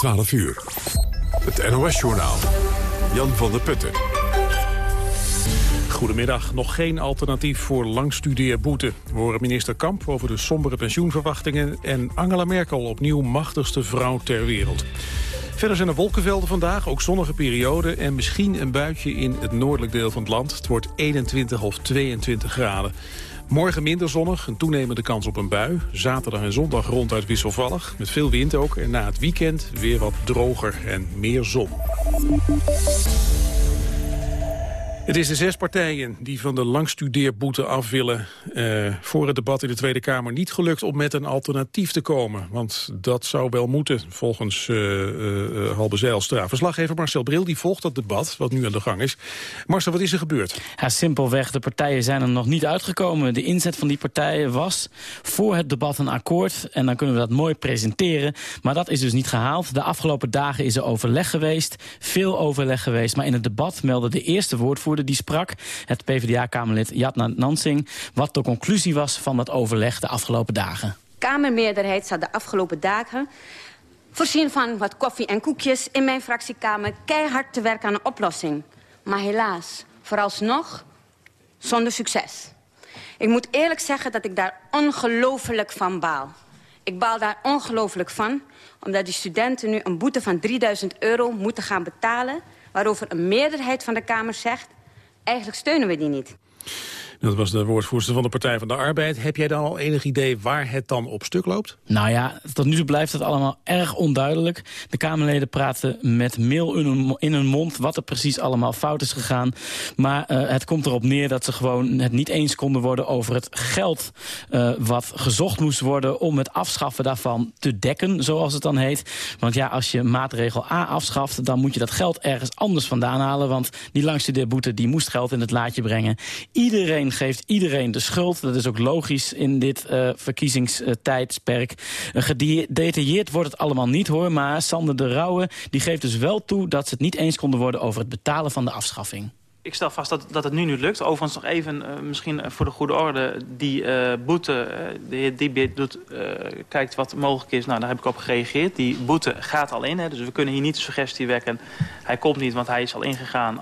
12 uur. Het NOS-journaal. Jan van der Putten. Goedemiddag. Nog geen alternatief voor langstudeerboete. We horen minister Kamp over de sombere pensioenverwachtingen... en Angela Merkel opnieuw machtigste vrouw ter wereld. Verder zijn er wolkenvelden vandaag, ook zonnige perioden... en misschien een buitje in het noordelijk deel van het land. Het wordt 21 of 22 graden. Morgen minder zonnig, een toenemende kans op een bui. Zaterdag en zondag ronduit wisselvallig, met veel wind ook. En na het weekend weer wat droger en meer zon. Het is de zes partijen die van de langstudeerboete af willen... Uh, voor het debat in de Tweede Kamer niet gelukt om met een alternatief te komen. Want dat zou wel moeten, volgens uh, uh, Halbe Zijlstra. Verslaggever Marcel Bril die volgt dat debat, wat nu aan de gang is. Marcel, wat is er gebeurd? Ja, simpelweg, de partijen zijn er nog niet uitgekomen. De inzet van die partijen was voor het debat een akkoord... en dan kunnen we dat mooi presenteren. Maar dat is dus niet gehaald. De afgelopen dagen is er overleg geweest, veel overleg geweest... maar in het debat meldde de eerste woordvoerder die sprak. Het PvdA-kamerlid Jatna Nansing. Wat de conclusie was van dat overleg de afgelopen dagen. Kamermeerderheid zat de afgelopen dagen voorzien van wat koffie en koekjes in mijn fractiekamer keihard te werken aan een oplossing. Maar helaas, vooralsnog zonder succes. Ik moet eerlijk zeggen dat ik daar ongelooflijk van baal. Ik baal daar ongelooflijk van, omdat die studenten nu een boete van 3000 euro moeten gaan betalen... waarover een meerderheid van de Kamer zegt... eigenlijk steunen we die niet. Dat was de woordvoerster van de Partij van de Arbeid. Heb jij dan al enig idee waar het dan op stuk loopt? Nou ja, tot nu toe blijft het allemaal erg onduidelijk. De Kamerleden praten met mail in hun, mond wat er precies allemaal fout is gegaan. Maar uh, het komt erop neer dat ze gewoon het niet eens konden worden over het geld... Uh, wat gezocht moest worden om het afschaffen daarvan te dekken, zoals het dan heet. Want ja, als je maatregel A afschaft, dan moet je dat geld ergens anders vandaan halen. Want die langstudeerboete die moest geld in het laadje brengen. Iedereen geeft iedereen de schuld. Dat is ook logisch in dit uh, verkiezingstijdsperk. Uh, gedetailleerd wordt het allemaal niet hoor. Maar Sander de Rauwe die geeft dus wel toe dat ze het niet eens konden worden over het betalen van de afschaffing. Ik stel vast dat, dat het nu niet lukt. Overigens nog even, uh, misschien voor de goede orde... die uh, boete, de heer Diebit doet, kijkt wat mogelijk is. Nou, daar heb ik op gereageerd. Die boete gaat al in, hè, dus we kunnen hier niet de suggestie wekken... hij komt niet, want hij is al ingegaan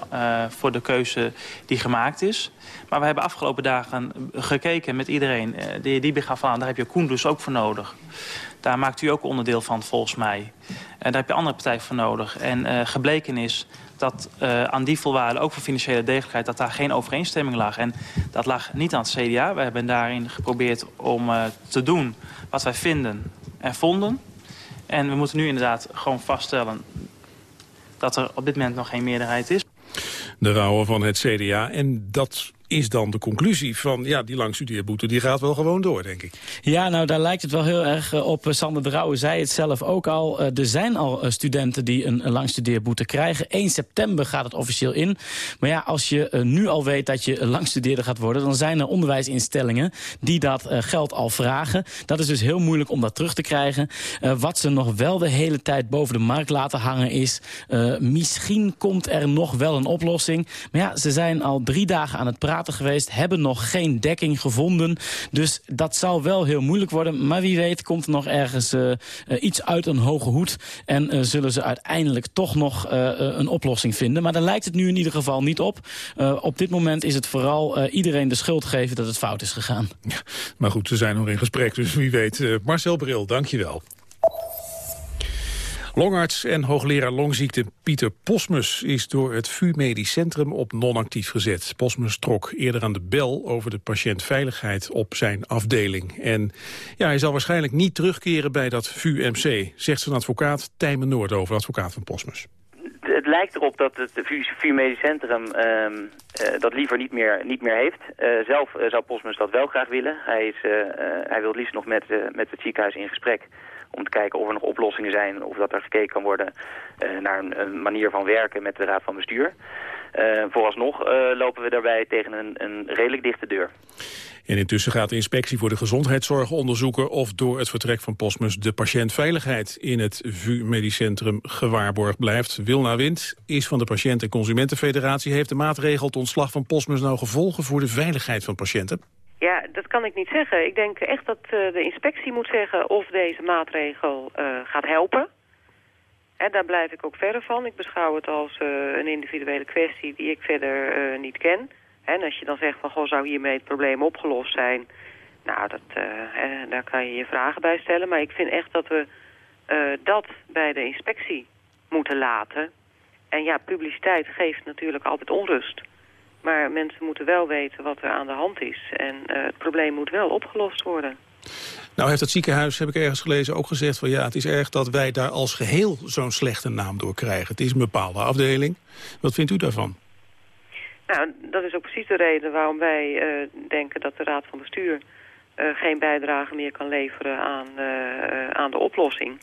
voor de keuze die gemaakt is. Maar we hebben afgelopen dagen gekeken met iedereen. de heer Diebit gaf aan, daar heb je Koen ook voor nodig. Daar maakt u ook onderdeel van, volgens mij. En daar heb je andere partijen voor nodig. En gebleken is dat uh, aan die voorwaarden, ook voor financiële degelijkheid... dat daar geen overeenstemming lag. En dat lag niet aan het CDA. We hebben daarin geprobeerd om uh, te doen wat wij vinden en vonden. En we moeten nu inderdaad gewoon vaststellen... dat er op dit moment nog geen meerderheid is. De rouwen van het CDA. En dat is dan de conclusie van ja, die langstudeerboete die gaat wel gewoon door, denk ik. Ja, nou daar lijkt het wel heel erg eh, op. Sander de Rauwe zei het zelf ook al. Eh, er zijn al eh, studenten die een, een langstudeerboete krijgen. 1 september gaat het officieel in. Maar ja, als je nu al weet dat je langstudeerder gaat worden... dan zijn er onderwijsinstellingen die dat geld al vragen. Dat is dus heel moeilijk om dat terug te krijgen. wat ze nog wel de hele tijd boven de markt laten hangen is... misschien komt er nog wel een oplossing. Maar ja, ze zijn al drie dagen aan het praten geweest, hebben nog geen dekking gevonden. Dus dat zal wel heel moeilijk worden. Maar wie weet komt er nog ergens uh, iets uit een hoge hoed. En uh, zullen ze uiteindelijk toch nog een oplossing vinden. Maar daar lijkt het nu in ieder geval niet op. op dit moment is het vooral iedereen de schuld geven dat het fout is gegaan. Maar goed, ze zijn nog in gesprek, dus wie weet. Marcel Bril, dankjewel. Longarts en hoogleraar longziekte Pieter Posmus is door het VU Medisch Centrum op non-actief gezet. Posmus trok eerder aan de bel over de patiëntveiligheid op zijn afdeling. En ja, hij zal waarschijnlijk niet terugkeren bij dat VU-MC, zegt zijn advocaat Tijmen Noordover, advocaat van Posmus het lijkt erop dat het VU Medisch Centrum uh, uh, dat liever niet meer, niet meer heeft. Uh, zelf zou Posmus dat wel graag willen. Hij, is, hij wil liefst nog met, met het ziekenhuis in gesprek om te kijken of er nog oplossingen zijn... of dat er gekeken kan worden uh, naar een, een, manier van werken met de Raad van Bestuur. Uh, vooralsnog uh, lopen we daarbij tegen een, een redelijk dichte deur. En intussen gaat de inspectie voor de gezondheidszorg onderzoeken... of door het vertrek van Postmus de patiëntveiligheid in het VU Medisch Centrum gewaarborgd blijft. Wilna Wind is van de Patiënt- en Consumentenfederatie. Heeft de maatregel het ontslag van Postmus nou gevolgen voor de veiligheid van patiënten? Ja, dat kan ik niet zeggen. Ik denk echt dat uh, de inspectie moet zeggen of deze maatregel uh, gaat helpen. Hè, daar blijf ik ook verder van. Ik beschouw het als uh, een individuele kwestie die ik verder niet ken. En als je dan zegt van, goh, zou hiermee het probleem opgelost zijn? Nou, dat, uh, daar kan je je vragen bij stellen. Maar ik vind echt dat we dat bij de inspectie moeten laten. En ja, publiciteit geeft natuurlijk altijd onrust. Maar mensen moeten wel weten wat er aan de hand is. En het probleem moet wel opgelost worden. Nou heeft het ziekenhuis, heb ik ergens gelezen, ook gezegd... van ja, het is erg dat wij daar als geheel zo'n slechte naam door krijgen. Het is een bepaalde afdeling. Wat vindt u daarvan? Nou, dat is ook precies de reden waarom wij uh, denken dat de Raad van Bestuur... Uh, geen bijdrage meer kan leveren aan, aan de oplossing.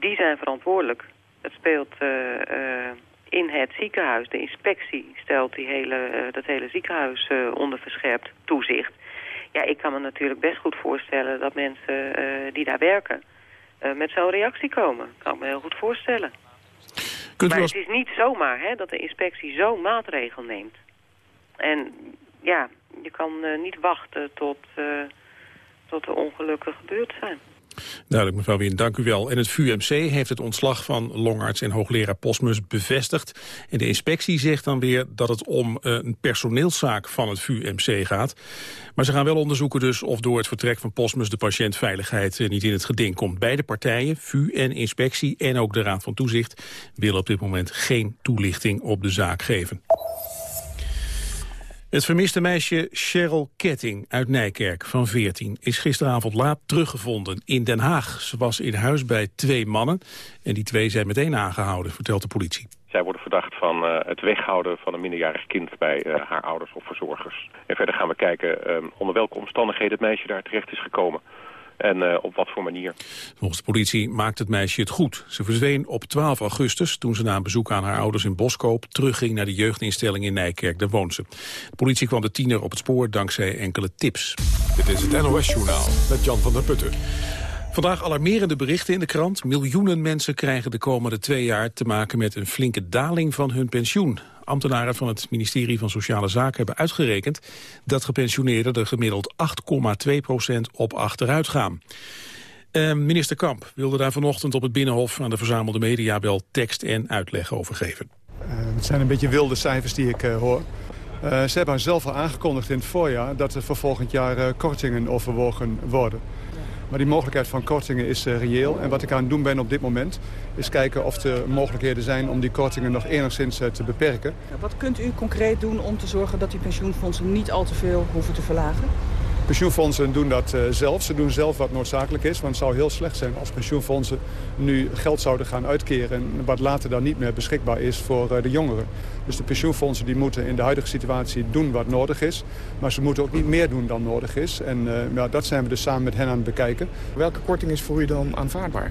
die zijn verantwoordelijk. Het speelt in het ziekenhuis. De inspectie stelt die hele, dat hele ziekenhuis onder verscherpt toezicht. Ja, ik kan me natuurlijk best goed voorstellen dat mensen uh, die daar werken... Met zo'n reactie komen. Kan ik me heel goed voorstellen. Kunt maar als... het is niet zomaar hè, dat de inspectie zo'n maatregel neemt. En ja, je kan uh, niet wachten tot, tot de ongelukken gebeurd zijn. Duidelijk, mevrouw Wien, dank u wel. En het VUMC heeft het ontslag van longarts en hoogleraar Posmus bevestigd. En de inspectie zegt dan weer dat het om uh, een personeelszaak van het VUMC gaat. Maar ze gaan wel onderzoeken dus of door het vertrek van Posmus de patiëntveiligheid uh, niet in het geding komt. Beide partijen, VU en inspectie en ook de Raad van Toezicht, willen op dit moment geen toelichting op de zaak geven. Het vermiste meisje Cheryl Ketting uit Nijkerk van 14 is gisteravond laat teruggevonden in Den Haag. Ze was in huis bij twee mannen en die twee zijn meteen aangehouden, vertelt de politie. Zij worden verdacht van uh, het weghouden van een minderjarig kind bij uh, haar ouders of verzorgers. En verder gaan we kijken uh, onder welke omstandigheden het meisje daar terecht is gekomen en uh, op wat voor manier. Volgens de politie maakt het meisje het goed. Ze verdween op 12 augustus toen ze na een bezoek aan haar ouders in Boskoop terugging naar de jeugdinstelling in Nijkerk. Daar woont ze. De politie kwam de tiener op het spoor dankzij enkele tips. Dit is het NOS Journaal met Jan van der Putten. Vandaag alarmerende berichten in de krant. Miljoenen mensen krijgen de komende twee jaar te maken met een flinke daling van hun pensioen. Ambtenaren van het ministerie van Sociale Zaken hebben uitgerekend dat gepensioneerden er gemiddeld 8,2 procent op achteruit gaan. Uh, minister Kamp wilde daar vanochtend op het Binnenhof aan de verzamelde media wel tekst en uitleg over geven. Uh, het zijn een beetje wilde cijfers die ik uh, hoor. Uh, ze hebben zelf al aangekondigd in het voorjaar dat er voor volgend jaar kortingen overwogen worden. Maar die mogelijkheid van kortingen is uh, reëel. En wat ik aan het doen ben op dit moment... is kijken of er mogelijkheden zijn om die kortingen nog enigszins uh, te beperken. Ja, wat kunt u concreet doen om te zorgen dat die pensioenfondsen niet al te veel hoeven te verlagen? Pensioenfondsen doen dat uh, zelf. Ze doen zelf wat noodzakelijk is. Want het zou heel slecht zijn als pensioenfondsen nu geld zouden gaan uitkeren... wat later dan niet meer beschikbaar is voor uh, de jongeren. Dus de pensioenfondsen die moeten in de huidige situatie doen wat nodig is. Maar ze moeten ook niet meer doen dan nodig is. En uh, ja, dat zijn we dus samen met hen aan het bekijken. Welke korting is voor u dan aanvaardbaar?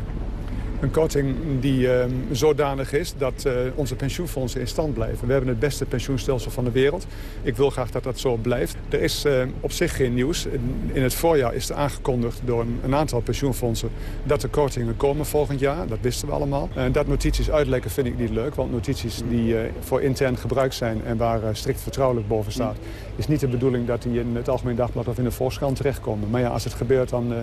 Een korting die uh, zodanig is dat uh, onze pensioenfondsen in stand blijven. We hebben het beste pensioenstelsel van de wereld. Ik wil graag dat dat zo blijft. Er is uh, op zich geen nieuws. In, het voorjaar is er aangekondigd door een, aantal pensioenfondsen... dat er kortingen komen volgend jaar. Dat wisten we allemaal. En dat notities uitlekken vind ik niet leuk. Want notities die voor intern gebruik zijn en waar strikt vertrouwelijk boven staat... is niet de bedoeling dat die in het Algemeen Dagblad of in de Volkskrant terechtkomen. Maar ja, als het gebeurt dan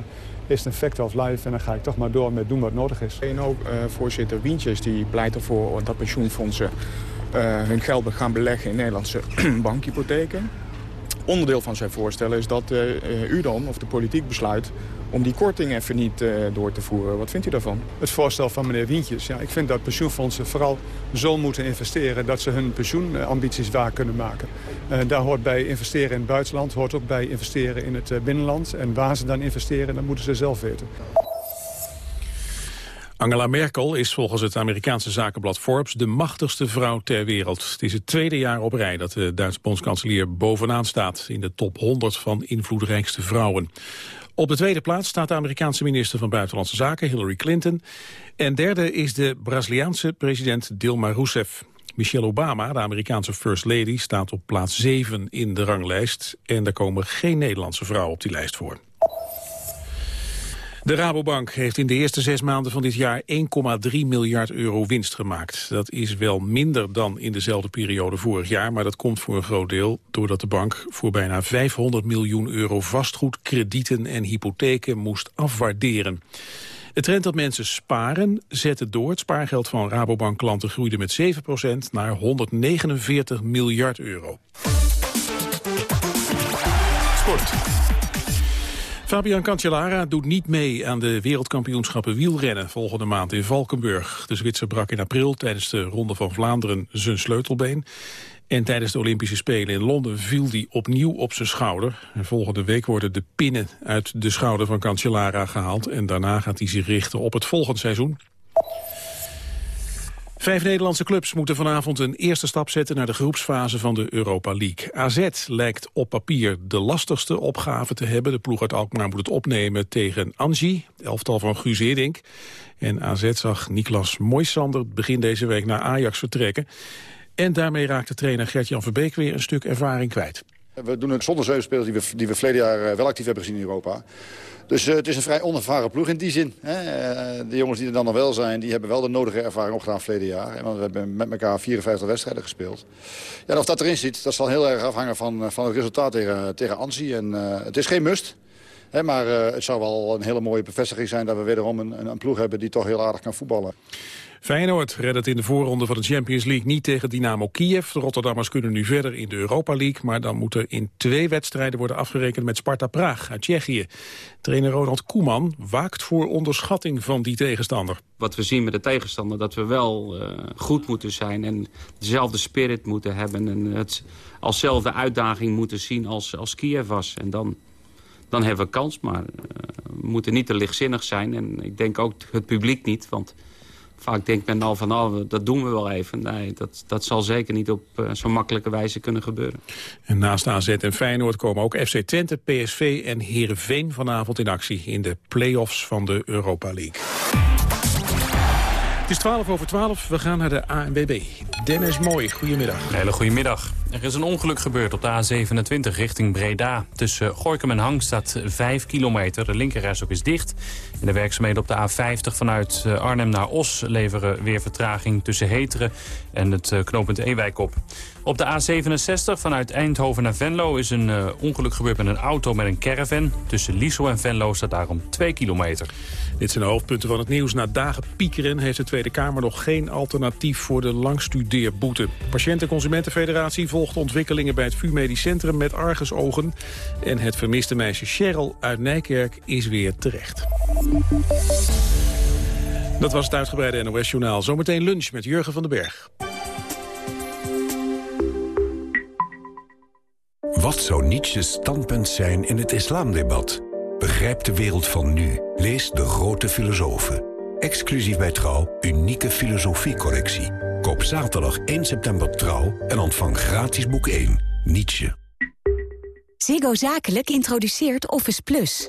is een fact of life en dan ga ik toch maar door met doen wat nodig is. En ook uh, voorzitter Wientjes die pleit ervoor dat pensioenfondsen uh, hun geld gaan beleggen in Nederlandse bankhypotheken. Onderdeel van zijn voorstellen is dat uh, u dan, of de politiek besluit om die korting even niet uh, door te voeren. Wat vindt u daarvan? Het voorstel van meneer Wientjes. Ja, ik vind dat pensioenfondsen vooral zo moeten investeren... dat ze hun pensioenambities waar kunnen maken. Uh, daar hoort bij investeren in het buitenland, hoort ook bij investeren in het uh, binnenland. En waar ze dan investeren, dat moeten ze zelf weten. Angela Merkel is volgens het Amerikaanse zakenblad Forbes de machtigste vrouw ter wereld. Het is het tweede jaar op rij dat de Duitse bondskanselier bovenaan staat in de top 100 van invloedrijkste vrouwen. Op de tweede plaats staat de Amerikaanse minister van Buitenlandse Zaken Hillary Clinton. En derde is de Braziliaanse president Dilma Rousseff. Michelle Obama, de Amerikaanse First Lady, staat op plaats 7 in de ranglijst. En er komen geen Nederlandse vrouwen op die lijst voor. De Rabobank heeft in de eerste zes maanden van dit jaar 1,3 miljard euro winst gemaakt. Dat is wel minder dan in dezelfde periode vorig jaar, maar dat komt voor een groot deel doordat de bank voor bijna 500 miljoen euro vastgoed, kredieten en hypotheken moest afwaarderen. Het trend dat mensen sparen zette door. Het spaargeld van Rabobank-klanten groeide met 7% naar 149 miljard euro. Sport. Fabian Cancellara doet niet mee aan de wereldkampioenschappen wielrennen volgende maand in Valkenburg. De Zwitser brak in april tijdens de Ronde van Vlaanderen zijn sleutelbeen. En tijdens de Olympische Spelen in Londen viel hij opnieuw op zijn schouder. En volgende week worden de pinnen uit de schouder van Cancellara gehaald. En daarna gaat hij zich richten op het volgende seizoen. Vijf Nederlandse clubs moeten vanavond een eerste stap zetten naar de groepsfase van de Europa League. AZ lijkt op papier de lastigste opgave te hebben. De ploeg uit Alkmaar moet het opnemen tegen Angie, elftal van Guus Hiddink. En AZ zag Niklas Moisander begin deze week naar Ajax vertrekken. En daarmee raakte trainer Gert-Jan Verbeek weer een stuk ervaring kwijt. We doen het zonder zeven spelers die we, die we verleden jaar eh, wel actief hebben gezien in Europa. Dus uh, het is een vrij onervaren ploeg in die zin. Hè. Uh, de jongens die er dan nog wel zijn, die hebben wel de nodige ervaring opgedaan verleden jaar. En we hebben met elkaar 54 wedstrijden gespeeld. Ja, of dat erin zit, dat zal heel erg afhangen van, van het resultaat tegen, tegen Ansi. En het is geen must. Hè, maar het zou wel een hele mooie bevestiging zijn dat we wederom een, een ploeg hebben die toch heel aardig kan voetballen. Feyenoord redt het in de voorronde van de Champions League niet tegen Dynamo Kiev. De Rotterdammers kunnen nu verder in de Europa League... maar dan moet er in twee wedstrijden worden afgerekend met Sparta Praag uit Tsjechië. Trainer Ronald Koeman waakt voor onderschatting van die tegenstander. Wat we zien met de tegenstander, dat we wel uh, goed moeten zijn... en dezelfde spirit moeten hebben en het alszelfde uitdaging moeten zien als, als Kiev was. En dan, dan hebben we kans, maar uh, we moeten niet te lichtzinnig zijn. En ik denk ook het publiek niet, want vaak denkt men al van, oh, dat doen we wel even. Nee, dat, dat zal zeker niet op uh, zo'n makkelijke wijze kunnen gebeuren. En naast AZ en Feyenoord komen ook FC Twente, PSV en Heerenveen vanavond in actie in de play-offs van de Europa League. Het is 12 over 12. We gaan naar de ANWB. Dennis Mooi, goedemiddag. Hele goedemiddag. Er is een ongeluk gebeurd op de A27 richting Breda. Tussen Gorkum en Hang staat 5 kilometer. De linkerrijstok is dicht. En de werkzaamheden op de A50 vanuit eh, Arnhem naar Os... leveren weer vertraging tussen Heteren en het eh, knooppunt Ewijk op. Op de A67 vanuit Eindhoven naar Venlo is een uh, ongeluk gebeurd met een auto met een caravan. Tussen Liesel en Venlo staat daarom 2 kilometer. Dit zijn de hoofdpunten van het nieuws. Na dagen piekeren heeft de Tweede Kamer nog geen alternatief voor de langstudeerboete. Patiënt- en Consumentenfederatie volgt ontwikkelingen bij het VU Medisch Centrum met argusogen. En het vermiste meisje Cheryl uit Nijkerk is weer terecht. Dat was het uitgebreide NOS-journaal. Zometeen lunch met Jurgen van den Berg. Wat zou Nietzsche's standpunt zijn in het islamdebat? Begrijp de wereld van nu. Lees De Grote Filosofen. Exclusief bij Trouw, unieke filosofiecollectie. Koop zaterdag 1 september Trouw en ontvang gratis boek 1, Nietzsche. Ziggo Zakelijk introduceert Office Plus.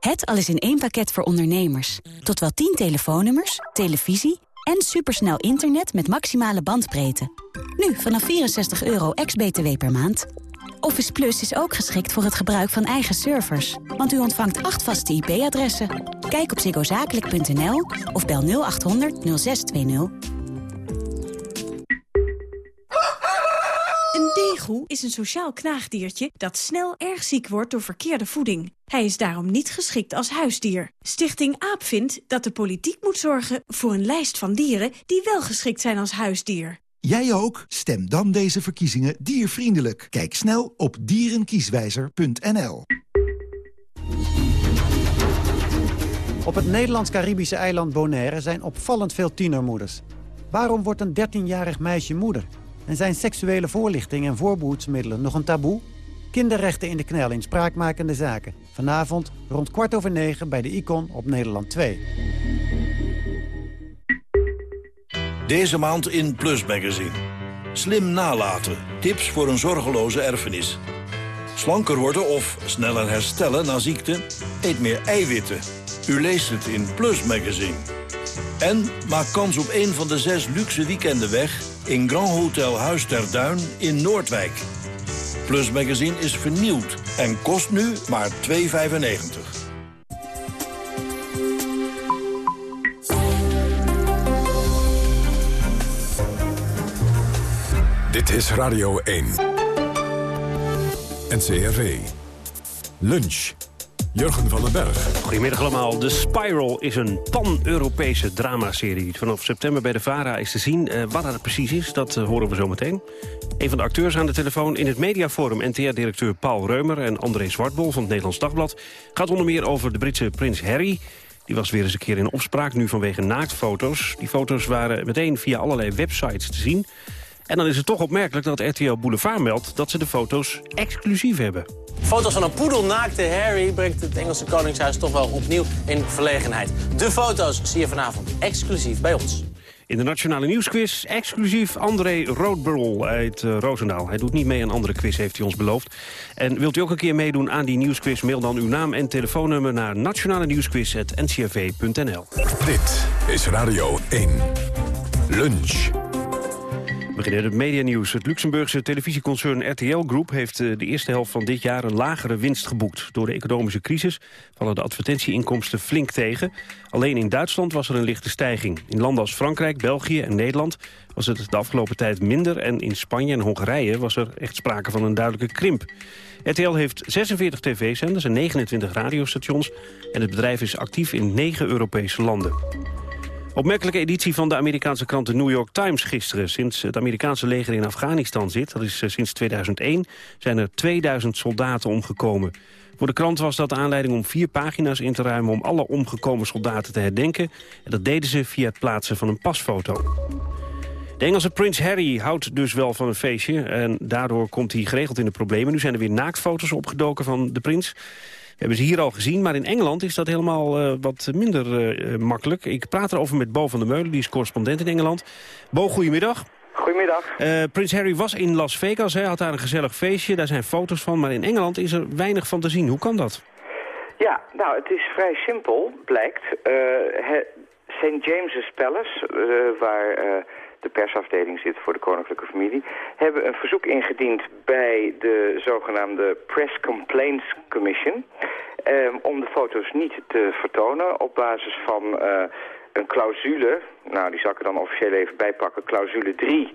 Het alles in één pakket voor ondernemers. Tot wel 10 telefoonnummers, televisie en supersnel internet met maximale bandbreedte. Nu vanaf 64 euro ex-BTW per maand. Office Plus is ook geschikt voor het gebruik van eigen servers. Want u ontvangt acht vaste IP-adressen. Kijk op ziggozakelijk.nl of bel 0800 0620. Een degoe is een sociaal knaagdiertje dat snel erg ziek wordt door verkeerde voeding. Hij is daarom niet geschikt als huisdier. Stichting AAP vindt dat de politiek moet zorgen voor een lijst van dieren die wel geschikt zijn als huisdier. Jij ook? Stem dan deze verkiezingen diervriendelijk. Kijk snel op dierenkieswijzer.nl. Op het Nederlands-Caribische eiland Bonaire zijn opvallend veel tienermoeders. Waarom wordt een 13-jarig meisje moeder? En zijn seksuele voorlichting en voorbehoedsmiddelen nog een taboe? Kinderrechten in de knel in spraakmakende zaken. Vanavond rond kwart over negen bij de Icon op Nederland 2. Deze maand in Plus Magazine. Slim nalaten. Tips voor een zorgeloze erfenis. Slanker worden of sneller herstellen na ziekte? Eet meer eiwitten. U leest het in Plus Magazine. En maak kans op een van de zes luxe weekenden weg... in Grand Hotel Huis ter Duin in Noordwijk. Plus Magazine is vernieuwd en kost nu maar 2,95. Dit is Radio 1. NCRV. Lunch. Jurgen van den Berg. Goedemiddag allemaal. The Spiral is een pan-Europese dramaserie. Vanaf september bij de VARA is te zien. Uh, wat dat precies is, dat uh, horen we zo meteen. Een van de acteurs aan de telefoon in het mediaforum... NTR-directeur Paul Reumer en André Zwartbol van het Nederlands Dagblad... gaat onder meer over de Britse prins Harry... Die was weer eens een keer in opspraak, nu vanwege naaktfoto's. Die foto's waren meteen via allerlei websites te zien. En dan is het toch opmerkelijk dat RTL Boulevard meldt... dat ze de foto's exclusief hebben. Foto's van een poedelnaakte Harry brengt het Engelse Koningshuis toch wel opnieuw in verlegenheid. De foto's zie je vanavond exclusief bij ons. In de Nationale Nieuwsquiz exclusief André Roodburl uit uh, Roosendaal. Hij doet niet mee aan andere quiz, heeft hij ons beloofd. En wilt u ook een keer meedoen aan die nieuwsquiz... mail dan uw naam en telefoonnummer naar nationale nieuwsquiz.ncrv.nl. Dit is Radio 1. Lunch. Beginnen het medianieuws. Het Luxemburgse televisieconcern RTL Group heeft eh, de eerste helft van dit jaar een lagere winst geboekt. Door de economische crisis vallen de advertentieinkomsten flink tegen. Alleen in Duitsland was er een lichte stijging. In landen als Frankrijk, België en Nederland was het de afgelopen tijd minder. En in Spanje en Hongarije was er echt sprake van een duidelijke krimp. RTL heeft 46 tv-zenders en 29 radiostations. En het bedrijf is actief in 9 Europese landen. Opmerkelijke editie van de Amerikaanse krant The New York Times gisteren. Sinds het Amerikaanse leger in Afghanistan zit, dat is eh, sinds 2001, zijn er 2000 soldaten omgekomen. Voor de krant was dat de aanleiding om vier pagina's in te ruimen... om alle omgekomen soldaten te herdenken. En dat deden ze via het plaatsen van een pasfoto. De Engelse prins Harry houdt dus wel van een feestje... en daardoor komt hij geregeld in de problemen. Nu zijn er weer naaktfoto's opgedoken van de prins hebben ze hier al gezien, maar in Engeland is dat helemaal uh, wat minder uh, makkelijk. Ik praat erover met Bo van der Meulen, die is correspondent in Engeland. Bo, goedemiddag. Goedemiddag. Uh, Prins Harry was in Las Vegas, hij had daar een gezellig feestje, daar zijn foto's van. Maar in Engeland is er weinig van te zien. Hoe kan dat? Ja, nou, het is vrij simpel, blijkt. St. James's Palace, waar de persafdeling zit voor de koninklijke familie, hebben een verzoek ingediend bij de zogenaamde Press Complaints Commission um, om de foto's niet te vertonen op basis van uh, een clausule, nou die zal ik er dan officieel even bijpakken, clausule 3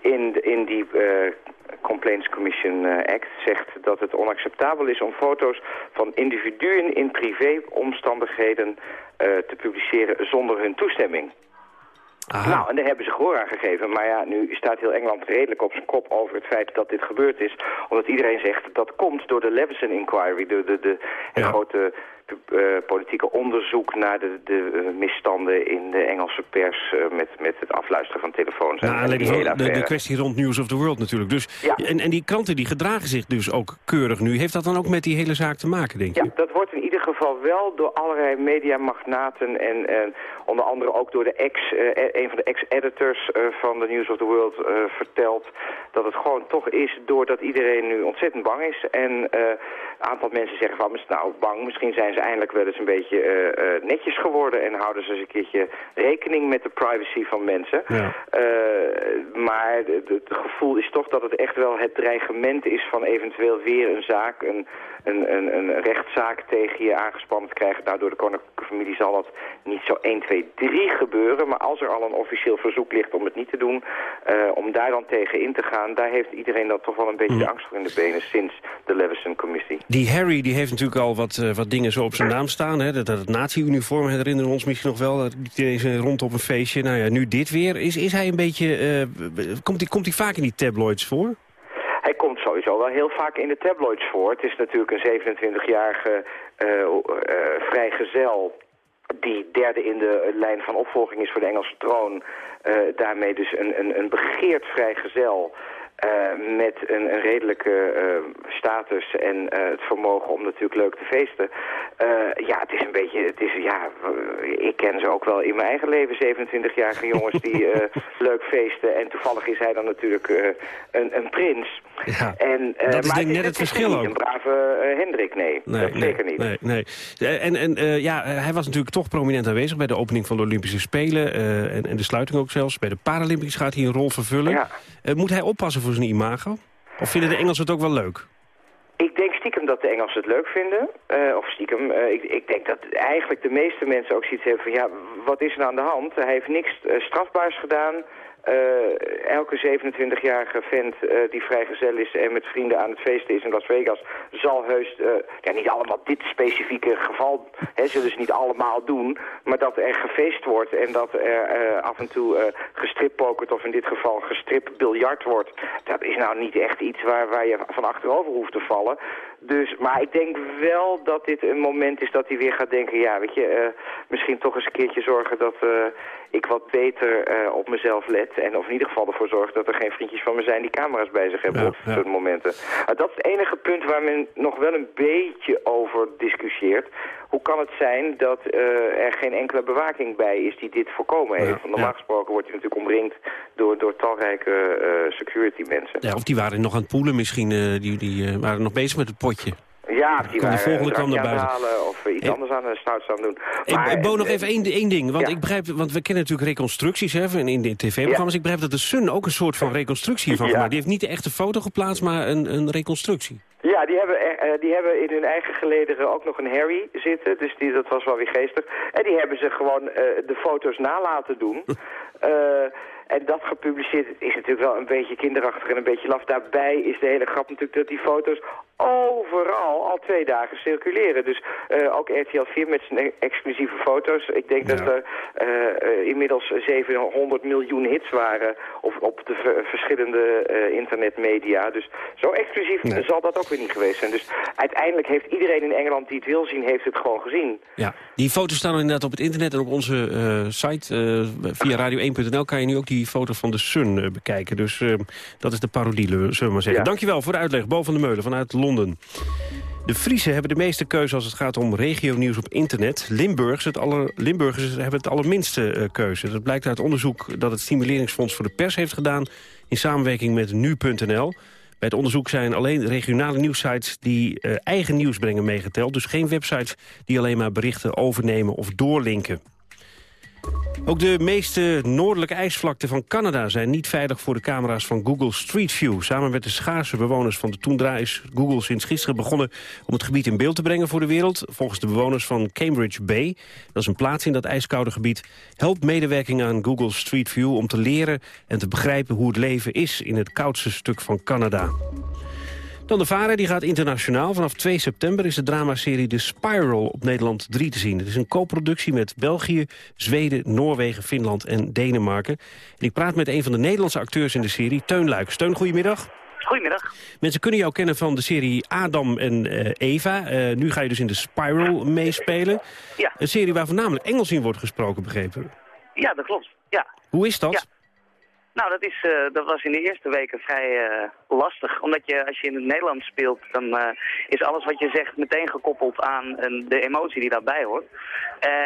in, in die uh, Complaints Commission uh, Act zegt dat het onacceptabel is om foto's van individuen in privéomstandigheden uh, te publiceren zonder hun toestemming. Aha. Nou, en daar hebben ze gehoor aan gegeven. Maar ja, nu staat heel Engeland redelijk op zijn kop over het feit dat dit gebeurd is. Omdat iedereen zegt dat komt door de Leveson Inquiry, de, de, de, grote uh, politieke onderzoek naar de, de uh, misstanden in de Engelse pers uh, met, met het afluisteren van telefoons. Ja, en, en de, de, kwestie rond News of the World natuurlijk. Dus, ja. en, en die kranten die gedragen zich dus ook keurig nu. Heeft dat dan ook met die hele zaak te maken, denk je? Ja, dat wordt in ieder geval wel door allerlei mediamagnaten en, en onder andere ook door de ex, een van de ex-editors van de News of the World verteld dat het gewoon toch is doordat iedereen nu ontzettend bang is. En een aantal mensen zeggen van, nou bang, misschien zijn ze eindelijk wel eens een beetje netjes geworden... en houden ze eens een keertje rekening met de privacy van mensen. Ja. Maar het gevoel is toch dat het echt wel het dreigement is van eventueel weer een zaak... een, een, een, een rechtszaak tegen je aangespannen te krijgen. Nou, door de koninklijke familie zal dat niet zo 1, 2, 3 gebeuren. Maar als er al een officieel verzoek ligt om het niet te doen... om daar dan tegen in te gaan... daar heeft iedereen dan toch wel een beetje mm. de angst voor in de benen... sinds de Leveson-commissie. Die Harry die heeft natuurlijk al wat, wat dingen zo op zijn naam staan. Hè? Dat, dat het nazi-uniform herinneren ons misschien nog wel. Deze rond op een feestje. Nou ja, nu dit weer. Is, is hij een beetje... Uh, komt hij komt hij vaak in die tabloids voor? Hij komt sowieso wel heel vaak in de tabloids voor. Het is natuurlijk een 27-jarige uh, uh, vrijgezel die derde in de lijn van opvolging is voor de Engelse troon. Uh, daarmee dus een, een, een begeerd vrijgezel... Uh, met een, een redelijke uh, status en uh, het vermogen om natuurlijk leuk te feesten. ja, het is een beetje, het is, ja, ik ken ze ook wel in mijn eigen leven, 27-jarige jongens die leuk feesten. En toevallig is hij dan natuurlijk een, een prins. Ja, en, dat is denk ik net het verschil ook. een brave Hendrik, nee, nee zeker niet. Nee, nee. En, en ja, hij was natuurlijk toch prominent aanwezig bij de opening van de Olympische Spelen. en, en de sluiting ook zelfs. Bij de Paralympics gaat hij een rol vervullen. Ja. moet hij oppassen voor zijn imago? Of vinden de Engelsen het ook wel leuk? Ik denk stiekem dat de Engelsen het leuk vinden. Uh, of stiekem, uh, ik, ik, denk dat eigenlijk de meeste mensen ook zoiets hebben van... ja, wat is er nou aan de hand? Hij heeft niks uh, strafbaars gedaan. Eh, elke 27-jarige vent uh, die vrijgezel is en met vrienden aan het feesten is in Las Vegas... zal heus, uh, ja niet allemaal dit specifieke geval, hè, zullen ze niet allemaal doen... maar dat er gefeest wordt en dat er af en toe gestrippokerd of in dit geval gestripbiljart wordt... dat is nou niet echt iets waar, waar je van achterover hoeft te vallen... Dus, maar ik denk wel dat dit een moment is dat hij weer gaat denken... ja, weet je, misschien toch eens een keertje zorgen dat ik wat beter uh, op mezelf let. En of in ieder geval ervoor zorg dat er geen vriendjes van me zijn die camera's bij zich hebben op ja. soort momenten. Uh, dat is het enige punt waar men nog wel een beetje over discussieert. Hoe kan het zijn dat uh, er geen enkele bewaking bij is die dit voorkomen heeft? Want normaal gesproken wordt hij natuurlijk omringd door, door talrijke security mensen. Ja, of die waren nog aan het poelen misschien. die, die waren nog bezig met het potje. Ja, die kan de volgende kant naar buiten. halen of iets anders aan de stout staan doen. Maar, ik, Bo, nog even één, één ding. Want ik begrijp, want we kennen natuurlijk reconstructies hè, in de tv-programma's. Ik begrijp dat de Sun ook een soort van reconstructie van gemaakt. Die heeft niet de echte foto geplaatst, maar een, een reconstructie. Ja, die hebben, uh, die hebben in hun eigen gelederen ook nog een Harry zitten. Dus die, dat was wel weer geestig. En die hebben ze gewoon uh, de foto's nalaten doen. uh, En dat gepubliceerd is natuurlijk wel een beetje kinderachtig en een beetje laf. Daarbij is de hele grap natuurlijk dat die foto's overal al twee dagen circuleren. Dus uh, ook RTL 4 met zijn exclusieve foto's. Ik denk dat er uh, inmiddels 700 miljoen hits waren op, op de verschillende internetmedia. Dus zo exclusief zal dat ook weer niet geweest zijn. Dus uiteindelijk heeft iedereen in Engeland die het wil zien, heeft het gewoon gezien. Ja, die foto's staan inderdaad op het internet en op onze site. via radio1.nl kan je nu ook die foto van de Sun bekijken. Dus dat is de parodie, zullen we maar zeggen. Ja. Dankjewel voor de uitleg, Bo van der Meulen vanuit Londen. De Friese hebben de meeste keuze als het gaat om regionieuws op internet. Limburgers, het Limburgers hebben het allerminste uh, keuze. Dat blijkt uit onderzoek dat het Stimuleringsfonds voor de Pers heeft gedaan... in samenwerking met nu.nl. Bij het onderzoek zijn alleen regionale nieuwsites die uh, eigen nieuws brengen meegeteld. Dus geen websites die alleen maar berichten overnemen of doorlinken. Ook de meeste noordelijke ijsvlakten van Canada zijn niet veilig voor de camera's van Google Street View. Samen met de schaarse bewoners van de Toendra is Google sinds gisteren begonnen om het gebied in beeld te brengen voor de wereld. Volgens de bewoners van Cambridge Bay, dat is een plaats in dat ijskoude gebied, helpt medewerking aan Google Street View om te leren en te begrijpen hoe het leven is in het koudste stuk van Canada. Dan de Varen, die gaat internationaal. Vanaf 2 september is de dramaserie The Spiral op Nederland 3 te zien. Het is een co-productie met België, Zweden, Noorwegen, Finland en Denemarken. En ik praat met een van de Nederlandse acteurs in de serie, Teun Luik. Steun, goedemiddag. Goedemiddag. Mensen kunnen jou kennen van de serie Adam en uh, Eva. Uh, nu ga je dus in de Spiral meespelen. Ja. Een serie waar voornamelijk Engels in wordt gesproken, begrepen. Ja, dat klopt. Ja. Hoe is dat? Ja. Nou, dat, is, uh, dat was in de eerste weken vrij uh, lastig. Omdat je, als je in het Nederlands speelt, dan uh, is alles wat je zegt meteen gekoppeld aan de emotie die daarbij hoort.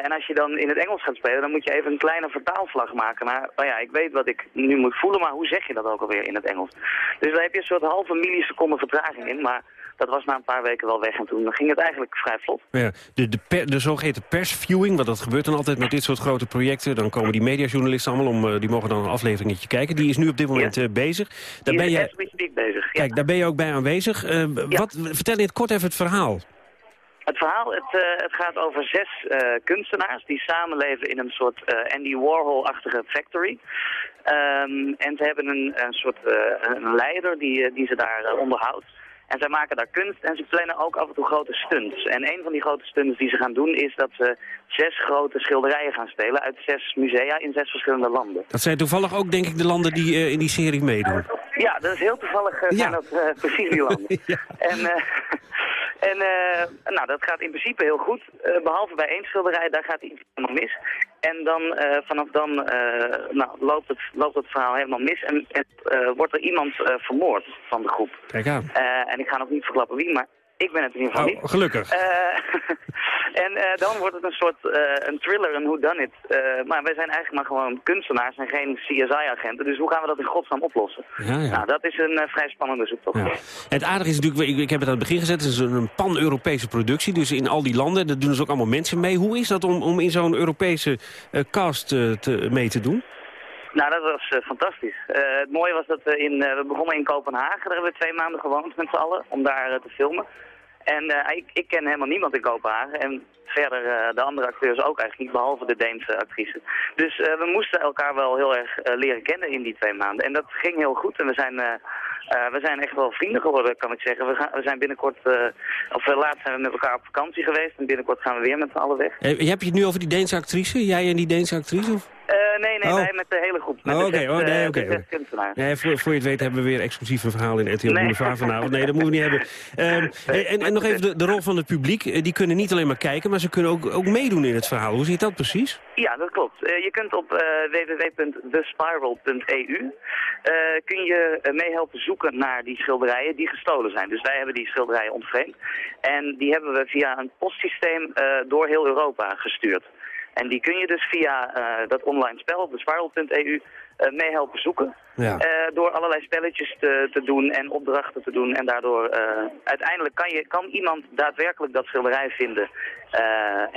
en als je dan in het Engels gaat spelen, dan moet je even een kleine vertaalslag maken. Maar nou ja, ik weet wat ik nu moet voelen, maar hoe zeg je dat ook alweer in het Engels? Dus daar heb je een soort halve milliseconde vertraging in. Maar dat was na een paar weken wel weg en toen ging het eigenlijk vrij vlot. Ja, de, de, per, de zogeheten persviewing, want dat gebeurt dan altijd met dit soort grote projecten. Dan komen die mediajournalisten allemaal om, die mogen dan een afleveringetje kijken. Die is nu op dit moment ja. uh, bezig. Daar ben je bezig. Kijk, ja. daar ben je ook bij aanwezig. Uh, ja. wat, vertel in het kort even het verhaal. Het verhaal, het, uh, het gaat over zes kunstenaars die samenleven in een soort Andy Warhol-achtige factory. Um, en ze hebben een, een soort een leider die, die ze daar onderhoudt. En zij maken daar kunst en ze plannen ook af en toe grote stunts. En een van die grote stunts die ze gaan doen is dat ze zes grote schilderijen gaan spelen uit zes musea in zes verschillende landen. Dat zijn toevallig ook denk ik de landen die uh, in die serie meedoen. Ja, dat is heel toevallig uh, ja. zijn dat uh, precies die landen. ja. En, en nou, dat gaat in principe heel goed, behalve bij één schilderij, daar gaat iets helemaal mis. En dan, vanaf dan nou, loopt, het, loopt het verhaal helemaal mis en, en wordt er iemand vermoord van de groep. Kijk aan. en ik ga nog niet verklappen wie, maar ik ben het in ieder geval oh, niet. Gelukkig. Uh, en uh, dan wordt het een soort uh, een thriller, een whodunit. maar wij zijn eigenlijk maar gewoon kunstenaars en geen CSI-agenten. Dus hoe gaan we dat in godsnaam oplossen? Ja, ja. Nou, dat is een vrij spannende zoektocht. Ja. Het aardige is natuurlijk, ik, ik, heb het aan het begin gezet, het is een, pan-Europese productie. Dus in al die landen, daar doen dus ook allemaal mensen mee. Hoe is dat om, om in zo'n Europese cast te, mee te doen? Nou, dat was uh, fantastisch. Uh, het mooie was dat we in, uh, we begonnen in Kopenhagen. Daar hebben we twee maanden gewoond met z'n allen om daar te filmen. En eh, ik, ik ken helemaal niemand in Kopenhagen. En verder eh, de andere acteurs ook eigenlijk niet, behalve de Deense actrice. Dus eh, we moesten elkaar wel heel erg leren kennen in die twee maanden. En dat ging heel goed. En we zijn, we zijn echt wel vrienden geworden, kan ik zeggen. We, gaan, we zijn binnenkort, of laatst zijn we met elkaar op vakantie geweest. En binnenkort gaan we weer met z'n allen weg. Heb je het nu over die Deense actrice? Jij en die Deense actrice? Of? Eh, nee, nee, Oh. wij met de hele groep. Met Oh, oké, oh, nee, eh, oké. Nee, voor, voor je het weet hebben we weer exclusief een verhaal in RTL Nee. Boulevard vanavond. Nee, dat moeten we niet hebben. Ehm, en, en nog even de, de rol van het publiek. Eh, Die kunnen niet alleen maar kijken, maar ze kunnen ook, ook meedoen in het verhaal. Hoe zit dat precies? Ja, dat klopt. Je kunt op www.thespiral.eu kun je eh, meehelpen zoeken naar die schilderijen die gestolen zijn. Dus wij hebben die schilderijen ontvreemd. En die hebben we via een postsysteem door heel Europa gestuurd. En die kun je dus via eh, dat online spel, thespiral.eu, eh meehelpen zoeken. Ja. Eh, door allerlei spelletjes te, te doen en opdrachten te doen. En daardoor eh, uiteindelijk kan, je, kan iemand daadwerkelijk dat schilderij vinden. Eh,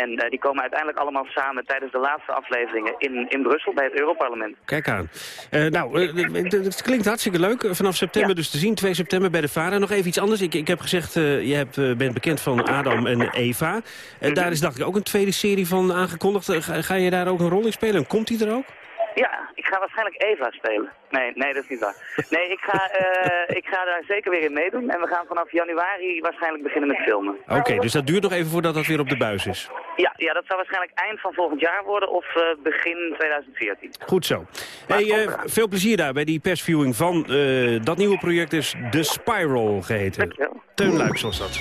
en eh, die komen uiteindelijk allemaal samen tijdens de laatste afleveringen in, in Brussel bij het Europarlement. Kijk aan. Eh, nou, eh, het klinkt hartstikke leuk. Eh, Vanaf september dus te zien, 2 september bij de VARA. Nog even iets anders. Ik, ik heb gezegd, eh, je hebt, eh, bent bekend van Adam en Eva. En daar is dacht ik ook een tweede serie van aangekondigd. Eh, Ga, ga je daar ook een rol in spelen? En komt die er ook? Ja, ik ga waarschijnlijk Eva spelen. Nee, nee, dat is niet waar. Nee, ik ga, eh, ik ga daar zeker weer in meedoen. En we gaan vanaf januari waarschijnlijk beginnen met filmen. Oké, dus dat duurt nog even voordat dat weer op de buis is. Ja, ja, dat zou waarschijnlijk eind van volgend jaar worden of eh, begin 2014. Goed zo. Hey, eh, veel plezier daar bij die persviewing van eh, dat nieuwe project is The Spiral geheten. Teun Luiks was dat.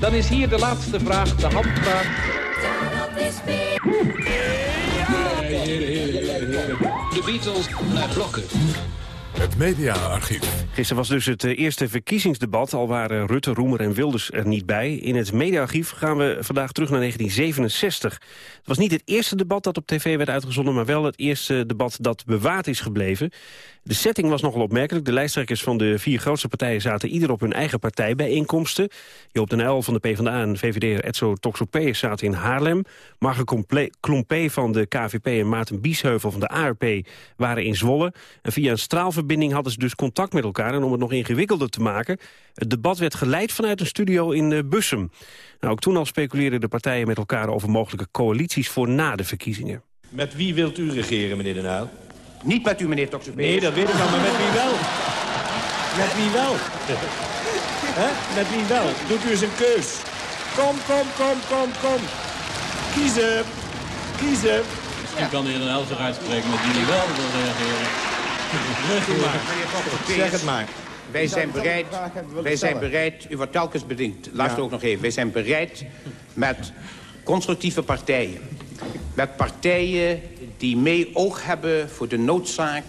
Dan is hier de laatste vraag, de handvraag. De Beatles naar blokken. Het mediaarchief. Gisteren was dus het eh, eerste verkiezingsdebat, al waren Rutte, Roemer en Wilders er niet bij. In het mediaarchief gaan we vandaag terug naar 1967. Het was niet het eerste debat dat op tv werd uitgezonden, maar wel het eerste debat dat bewaard is gebleven. De setting was nogal opmerkelijk. De lijsttrekkers van de vier grootste partijen zaten ieder op hun eigen partijbijeenkomsten. Joop den Uyl van de PvdA en VVD Etso Toxopeus zaten in Haarlem. Marge Klompé van de KVP en Maarten Biesheuvel van de ARP waren in Zwolle. En via een straalverbinding hadden ze dus contact met elkaar. En om het nog ingewikkelder te maken, het debat werd geleid vanuit een studio in eh, Bussum. Nou, ook toen al speculeerden de partijen met elkaar over mogelijke coalities voor na de verkiezingen. Met wie wilt u regeren, meneer Den Uyl? Niet met u, meneer Toxopeus. Nee, dat weet ik al, maar met wie wel? Met wie wel? Hè? Met wie wel? Doet u eens een keus. Kom, kom, kom, kom, kom. Kiezen. Kiezen. Misschien kan de heer Den Uyl zich uitspreken met wie hij wel wil reageren. Zeg het maar. Wij zijn bereid, wij zijn bereid, u wordt telkens bediend. Luister ook nog even. Wij zijn bereid met constructieve partijen. Met partijen die mee oog hebben voor de noodzaak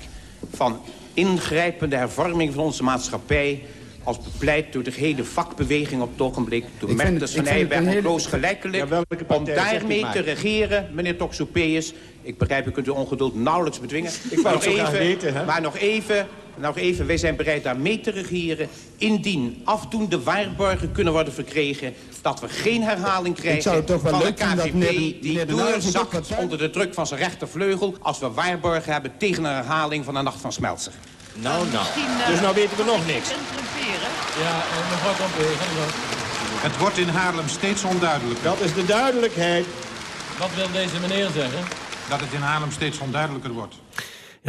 van ingrijpende hervorming van onze maatschappij als bepleit door de hele vakbeweging op het ogenblik... door Ik vind Mertens van Eyberg een en gelijkelijk... Ja, om daarmee te regeren, meneer Toxopeus. Ik begrijp, u kunt uw ongeduld nauwelijks bedwingen. Ik wou nog graag weten, hè? Maar nog even, nog even, wij zijn bereid daar mee te regeren... indien afdoende waarborgen kunnen worden verkregen... dat we geen herhaling krijgen zou het toch wel van dat KVP... meneer- die De doorzakt onder de druk van zijn rechtervleugel... als we waarborgen hebben tegen een herhaling van de Nacht van Smeltzer. Nou, nou. Dus nou weten we nog niks. Ja, eh, mevrouw Kamp, ga u. Het wordt in Haarlem steeds onduidelijker. Dat is de duidelijkheid. Wat wil deze meneer zeggen? Dat het in Haarlem steeds onduidelijker wordt.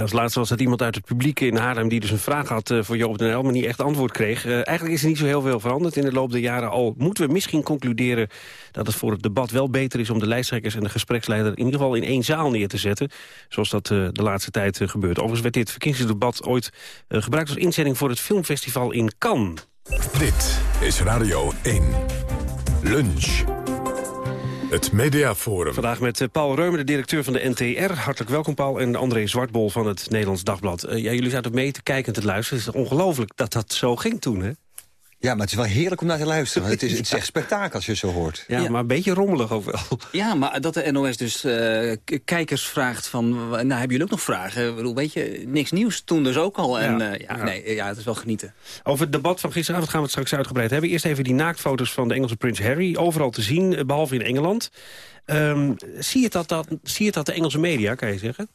Als laatste was het iemand uit het publiek in Haarlem... die dus een vraag had eh, voor Joop den Uyl, maar niet echt antwoord kreeg. Eh, eigenlijk is er niet zo heel veel veranderd in de loop der jaren. Al moeten we misschien concluderen dat het voor het debat wel beter is... om de lijsttrekkers en de gespreksleider in ieder geval in één zaal neer te zetten. Zoals dat eh, de laatste tijd gebeurt. Overigens werd dit verkiezingsdebat ooit gebruikt als inzending... voor het filmfestival in Cannes. Dit is Radio 1. Lunch. Het Mediaforum. Vandaag met eh, Paul Reumer, de directeur van de NTR. Hartelijk welkom, Paul. En André Zwartbol van het Nederlands Dagblad. Eh, ja, jullie zaten mee te kijken en te luisteren. Het is ongelooflijk dat dat zo ging toen, hè? Ja, maar het is wel heerlijk om naar te luisteren. want Het is, het is echt spektakel als je zo hoort. Ja, maar een beetje rommelig ook wel. Ja, maar dat de NOS dus eh, kijkers vraagt van... nou, hebben jullie ook nog vragen? Ik bedoel, weet je, niks nieuws toen dus ook al. En Ja, ja, ja, ja. Nee, ja, het is wel genieten. Over het debat van gisteravond gaan we het straks uitgebreid hebben. Eerst even die naaktfoto's van de Engelse prins Harry. Overal te zien, eh, behalve in Engeland. Ehm, zie, je dat, dat, zie je dat de Engelse media, kan je zeggen?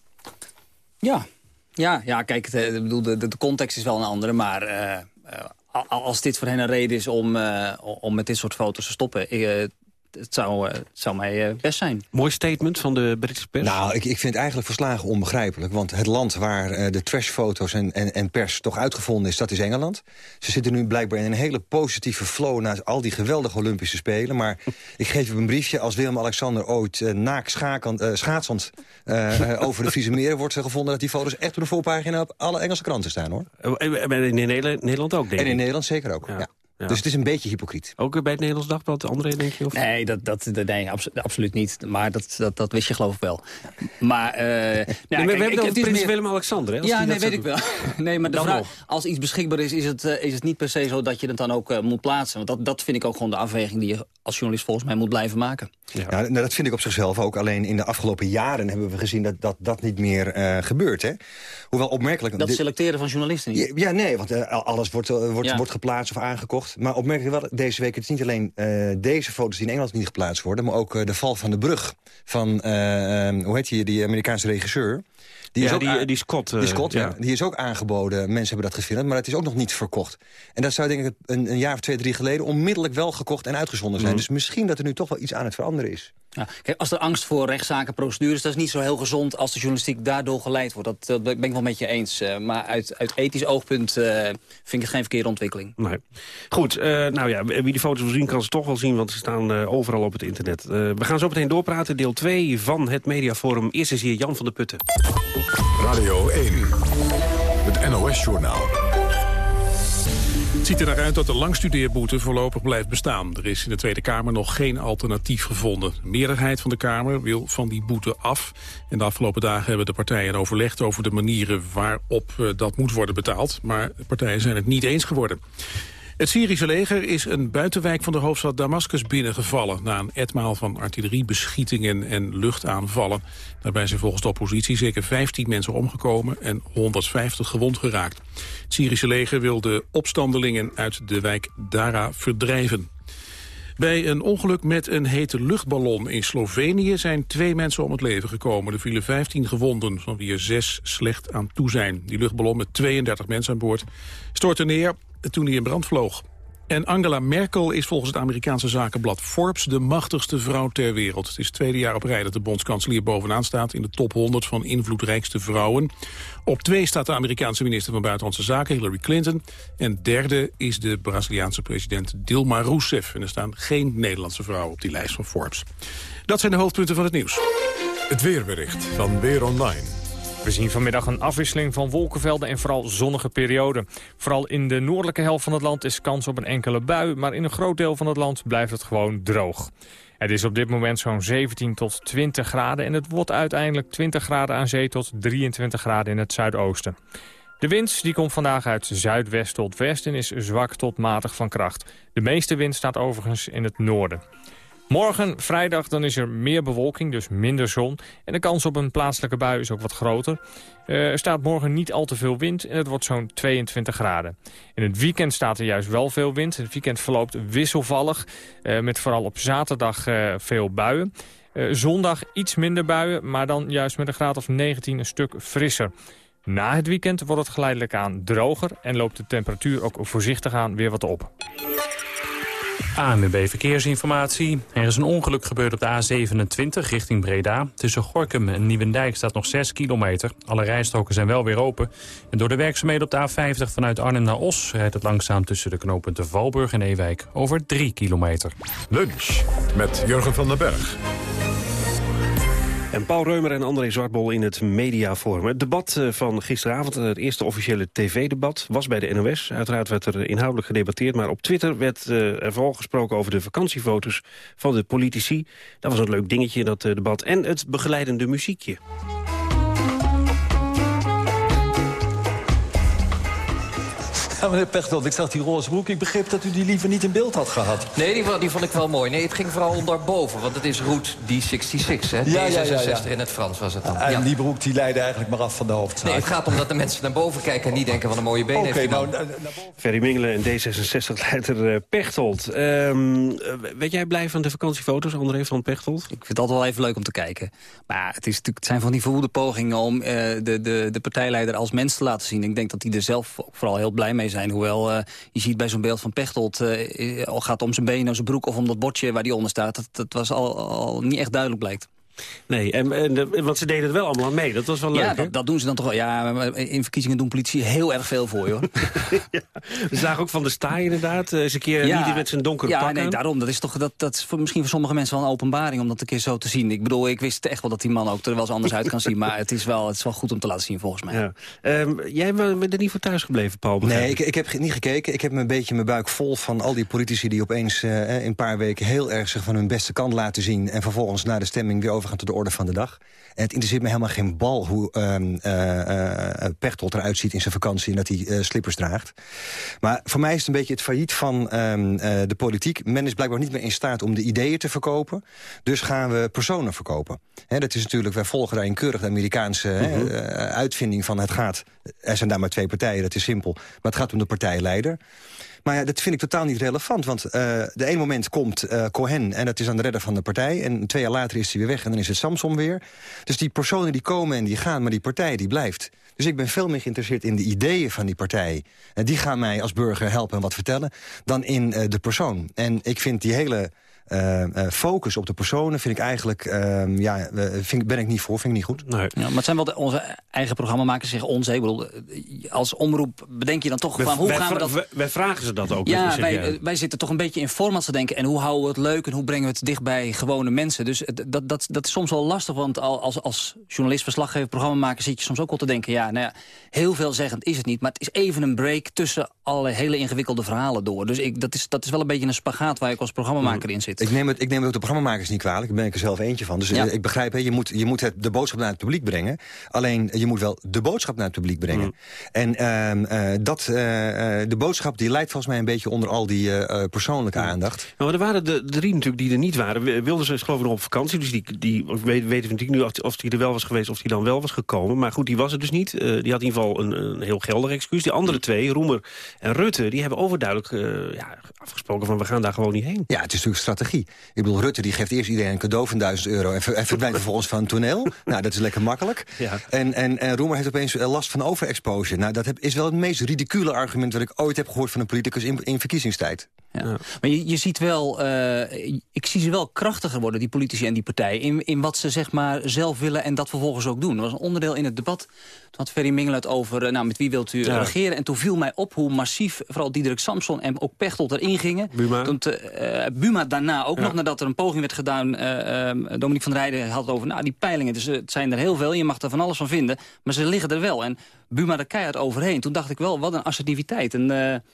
Ja, ja, ja kijk, eh, bedoel, de, de, de context is wel een andere, maar... eh, eh, als dit voor hen een reden is om, uh, om met dit soort foto's te stoppen... Uh, het zou, uh, het zou mij best zijn. Mooi statement van de Britse pers. Nou, ik, ik vind eigenlijk verslagen onbegrijpelijk. Want het land waar de trashfoto's en, en, en, pers toch uitgevonden is... dat is Engeland. Ze zitten nu blijkbaar in een hele positieve flow... na al die geweldige Olympische Spelen. Maar ik geef u een briefje. Als Willem-Alexander ooit uh, naak schaatsend over de Vieze Meren wordt gevonden... dat die foto's echt op de voorpagina op alle Engelse kranten staan, hoor. En in Nederland ook, denk ik. En in Nederland zeker ook, ja. Dus het is een beetje hypocriet. Ook bij het Nederlands Dagblad, André, denk je? Of? Nee, dat, dat, nee absoluut niet. Maar dat, dat, dat wist je geloof ik wel. Maar, uh, nou, we, hebben het over prins Willem-Alexander, hè? Ja, nee, weet ik wel. nee, maar de vraag, als iets beschikbaar is, is het, uh, is het niet per se zo dat je het dan ook uh, moet plaatsen. Want dat, dat vind ik ook gewoon de afweging die je als journalist volgens mij moet blijven maken. Ja, ja nou, dat vind ik op zichzelf ook. Alleen in de afgelopen jaren hebben we gezien dat dat, dat niet meer gebeurt. Hè? Hoewel opmerkelijk... Dat selecteren van journalisten niet? Ja, nee, want alles wordt, wordt, wordt geplaatst of aangekocht. Maar opmerkelijk wel deze week, het is niet alleen uh, deze foto's die in Engeland niet geplaatst worden... maar ook uh, de val van de brug van, uh, hoe heet die, die Amerikaanse regisseur... Die, is ook die, die Scott. Die Scott, ja. Die is ook aangeboden. Mensen hebben dat gefilmd, maar het is ook nog niet verkocht. En dat zou denk ik een, een jaar of twee, drie geleden... onmiddellijk wel gekocht en uitgezonden zijn. Mm. Dus misschien dat er nu toch wel iets aan het veranderen is. Ja, kijk, als er angst voor rechtszaken, procedures... dat is niet zo heel gezond als de journalistiek daardoor geleid wordt. Dat, dat ben ik wel met je eens. Uh, maar uit, uit ethisch oogpunt uh, vind ik het geen verkeerde ontwikkeling. Nee. Goed, uh, nou ja, wie die foto's wil zien kan ze toch wel zien... want ze staan overal op het internet. we gaan zo meteen doorpraten. Deel 2 van het Mediaforum. Eerst is hier Jan van der Putten. Radio 1, het NOS-journaal. Het ziet er naar uit dat de langstudeerboete voorlopig blijft bestaan. Er is in de Tweede Kamer nog geen alternatief gevonden. De meerderheid van de Kamer wil van die boete af. En de afgelopen dagen hebben de partijen overlegd over de manieren waarop eh, dat moet worden betaald. Maar de partijen zijn het niet eens geworden. Het Syrische leger is een buitenwijk van de hoofdstad Damascus binnengevallen... na een etmaal van artilleriebeschietingen en luchtaanvallen. Daarbij zijn volgens de oppositie zeker 15 mensen omgekomen... en 150 gewond geraakt. Het Syrische leger wil de opstandelingen uit de wijk Dara verdrijven. Bij een ongeluk met een hete luchtballon in Slovenië zijn twee mensen om het leven gekomen. Er vielen 15 gewonden, van wie er zes slecht aan toe zijn. Die luchtballon met 32 mensen aan boord stortte neer toen hij in brand vloog. En Angela Merkel is volgens het Amerikaanse zakenblad Forbes de machtigste vrouw ter wereld. Het is het tweede jaar op rij dat de bondskanselier bovenaan staat in de top 100 van invloedrijkste vrouwen. Op twee staat de Amerikaanse minister van Buitenlandse Zaken Hillary Clinton. En derde is de Braziliaanse president Dilma Rousseff. En er staan geen Nederlandse vrouwen op die lijst van Forbes. Dat zijn de hoofdpunten van het nieuws. Het weerbericht van Weer Online. We zien vanmiddag een afwisseling van wolkenvelden en vooral zonnige perioden. Vooral in de noordelijke helft van het land is kans op een enkele bui... maar in een groot deel van het land blijft het gewoon droog. Het is op dit moment zo'n 17 tot 20 graden... en het wordt uiteindelijk 20 graden aan zee tot 23 graden in het zuidoosten. De wind die komt vandaag uit zuidwest tot westen is zwak tot matig van kracht. De meeste wind staat overigens in het noorden. Morgen, vrijdag, dan is er meer bewolking, dus minder zon. En de kans op een plaatselijke bui is ook wat groter. Uh, er staat morgen niet al te veel wind en het wordt zo'n 22 graden. In het weekend staat er juist wel veel wind. Het weekend verloopt wisselvallig, uh, met vooral op zaterdag uh, veel buien. zondag iets minder buien, maar dan juist met een graad of 19 een stuk frisser. Na het weekend wordt het geleidelijk aan droger en loopt de temperatuur ook voorzichtig aan weer wat op. ANWB Verkeersinformatie. Er is een ongeluk gebeurd op de A27 richting Breda. Tussen Gorkum en Nieuwendijk staat nog 6 kilometer. Alle rijstroken zijn wel weer open. En door de werkzaamheden op de A50 vanuit Arnhem naar Os... rijdt het langzaam tussen de knooppunten Valburg en Ewijk over 3 kilometer. Lunch met Jurgen van den Berg. En Paul Reumer en André Zwartbol in het mediaforum. Het debat eh, van gisteravond, het eerste officiële tv-debat, was bij de NOS. Uiteraard werd er inhoudelijk gedebatteerd, maar op Twitter werd uh, er vooral gesproken over de vakantiefoto's van de politici. Dat was een leuk dingetje, dat debat. En het begeleidende muziekje. Ja, meneer Pechtold, ik zag die roze broek. Ik begreep dat u die liever niet in beeld had gehad. Nee, die, die vond ik wel mooi. Nee, het ging vooral om daarboven, want het is Route D66, hè? Ja, D66 ja, ja, in het Frans was het dan. En die broek die leidde eigenlijk maar af van de hoofdzaak. Nee, het gaat om dat de mensen naar boven kijken en niet denken... van een mooie been heeft nou, naar Ferry Mingelen en D66-leider uh, Pechtold. Um, weet jij blij van de vakantiefoto's, André van Pechtold? Ik vind het altijd wel even leuk om te kijken. Maar het, is, het zijn van die verwoede pogingen om uh, de, de, de partijleider als mens te laten zien. Ik denk dat hij er zelf vooral heel blij mee zijn. Hoewel je ziet bij zo'n beeld van Pechtold, al gaat het om zijn benen, zijn broek of om dat bordje waar die onder staat. Dat, dat was al, al niet echt duidelijk blijkt. Nee, en, en, want ze deden het wel allemaal aan mee. Dat was wel leuk, Ja, dat, dat, doen ze dan toch wel. Ja, in verkiezingen doen politie heel erg veel voor je, hoor. ja, we zagen ook Van de Staaij inderdaad. Eens een keer ja, niet met zijn donkere ja, pak Ja, nee, daarom. Dat is toch dat, dat is voor, misschien voor sommige mensen wel een openbaring... om dat een keer zo te zien. Ik bedoel, ik wist echt wel dat die man ook er wel eens anders uit kan zien. Maar het is, wel, het is wel goed om te laten zien, volgens mij. Ja. Um, jij bent er niet voor thuis gebleven, Paul? Nee, ik, ik, heb niet gekeken. Ik heb me een beetje mijn buik vol van al die politici... die opeens uh, in een paar weken heel erg zich van hun beste kant laten zien... en vervolgens na de stemming weer overgaan tot de orde van de dag. En het interesseert me helemaal geen bal hoe uh, Pechtold eruit ziet in zijn vakantie... en dat hij slippers draagt. Maar voor mij is het een beetje het failliet van uh, de politiek. Men is blijkbaar niet meer in staat om de ideeën te verkopen. Dus gaan we personen verkopen. He, dat is natuurlijk, wij volgen daarin keurig de Amerikaanse uh -huh. uitvinding van het gaat... Er zijn daar maar twee partijen, dat is simpel. Maar het gaat om de partijleider. Maar ja, dat vind ik totaal niet relevant. Want uh, de ene moment komt uh, Cohen en dat is aan de redder van de partij. En twee jaar later is hij weer weg en dan is het Samson weer. Dus die personen die komen en die gaan, maar die partij die blijft. Dus ik ben veel meer geïnteresseerd in de ideeën van die partij. En die gaan mij als burger helpen en wat vertellen... dan in uh, de persoon. En ik vind die hele... Uh, uh, focus op de personen vind ik eigenlijk, uh, ja, vind, ben ik niet voor, vind ik niet goed. Nee. Ja, maar het zijn wel de, onze eigen programmamakers zeggen ons. Ik bedoel, als omroep bedenk je dan toch van hoe wij, gaan we dat... Wij, vragen ze dat ook. Ja, wij, wij, zitten toch een beetje in format te denken. En hoe houden we het leuk en hoe brengen we het dicht bij gewone mensen. Dus dat, dat, dat is soms wel lastig, want als, als journalist, verslaggever, programmamaker... zit je soms ook wel te denken, ja, nou ja, heel veelzeggend is het niet. Maar het is even een break tussen alle hele ingewikkelde verhalen door. Dus ik, dat, is, dat is wel een beetje een spagaat waar ik als programmamaker in zit. Ik neem het, ik neem het ook de programmamakers niet kwalijk. Daar ben ik er zelf eentje van. Dus ja. ik begrijp, hè, je moet, je moet het, de boodschap naar het publiek brengen. Alleen, je moet wel de boodschap naar het publiek brengen. Mm. En uh, uh, dat, uh, de boodschap die leidt volgens mij een beetje onder al die persoonlijke mm. aandacht. Nou, er waren de drie natuurlijk die er niet waren. Wilden ze geloof ik nog op vakantie. Dus die, die weten we natuurlijk nu of, of die er wel was geweest of die dan wel was gekomen. Maar goed, die was er dus niet. die had in ieder geval een, een heel geldig excuus. Die andere twee, Roemer en Rutte, die hebben overduidelijk ja, afgesproken van we gaan daar gewoon niet heen. Ja, het is natuurlijk strategie. Ik bedoel, Rutte die geeft eerst iedereen een cadeau van 1000 euro... en, ver, en verdwijnt vervolgens van een toneel. nou, dat is lekker makkelijk. Ja. En, en, en Roemer heeft opeens last van overexposure. Nou, dat heb, is wel het meest ridicule argument... dat ik ooit heb gehoord van een politicus in, in verkiezingstijd. Ja. Ja. Maar je, je ziet wel, uh, ik zie ze wel krachtiger worden, die politici en die partijen... In, in wat ze zeg maar zelf willen en dat vervolgens ook doen. Dat was een onderdeel in het debat. Toen had Ferry Mingel het over, uh, nou, met wie wilt u ja. regeren? En toen viel mij op hoe massief, vooral Diederik Samson en ook Pechtold erin gingen. Buma. Toen uh, Buma daarna, ook nog nadat er een poging werd gedaan... Dominique van der Rijden had het over, nou, die peilingen, dus, het zijn er heel veel. Je mag er van alles van vinden, maar ze liggen er wel. En Buma er keihard overheen. Toen dacht ik wel, wat een assertiviteit. En,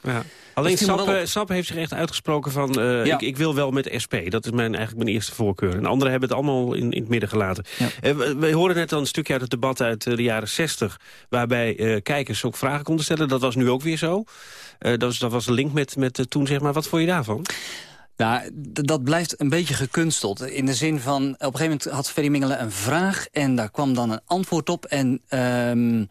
ja. Alleen Sap, Sap heeft zich echt uitgesproken van... Uh, ja. ik, ik, wil wel met SP. Dat is mijn, eigenlijk mijn eerste voorkeur. En anderen hebben het allemaal in, in het midden gelaten. Ja. We, we hoorden net al een stukje uit het debat uit de jaren 60... waarbij kijkers ook vragen konden stellen. Dat was nu ook weer zo. dat, was, dat was de link met, met toen, zeg maar. Wat vond je daarvan? Nou, dat blijft een beetje gekunsteld. In de zin van, op een gegeven moment had Ferry Mingelen een vraag... en daar kwam dan een antwoord op. En um,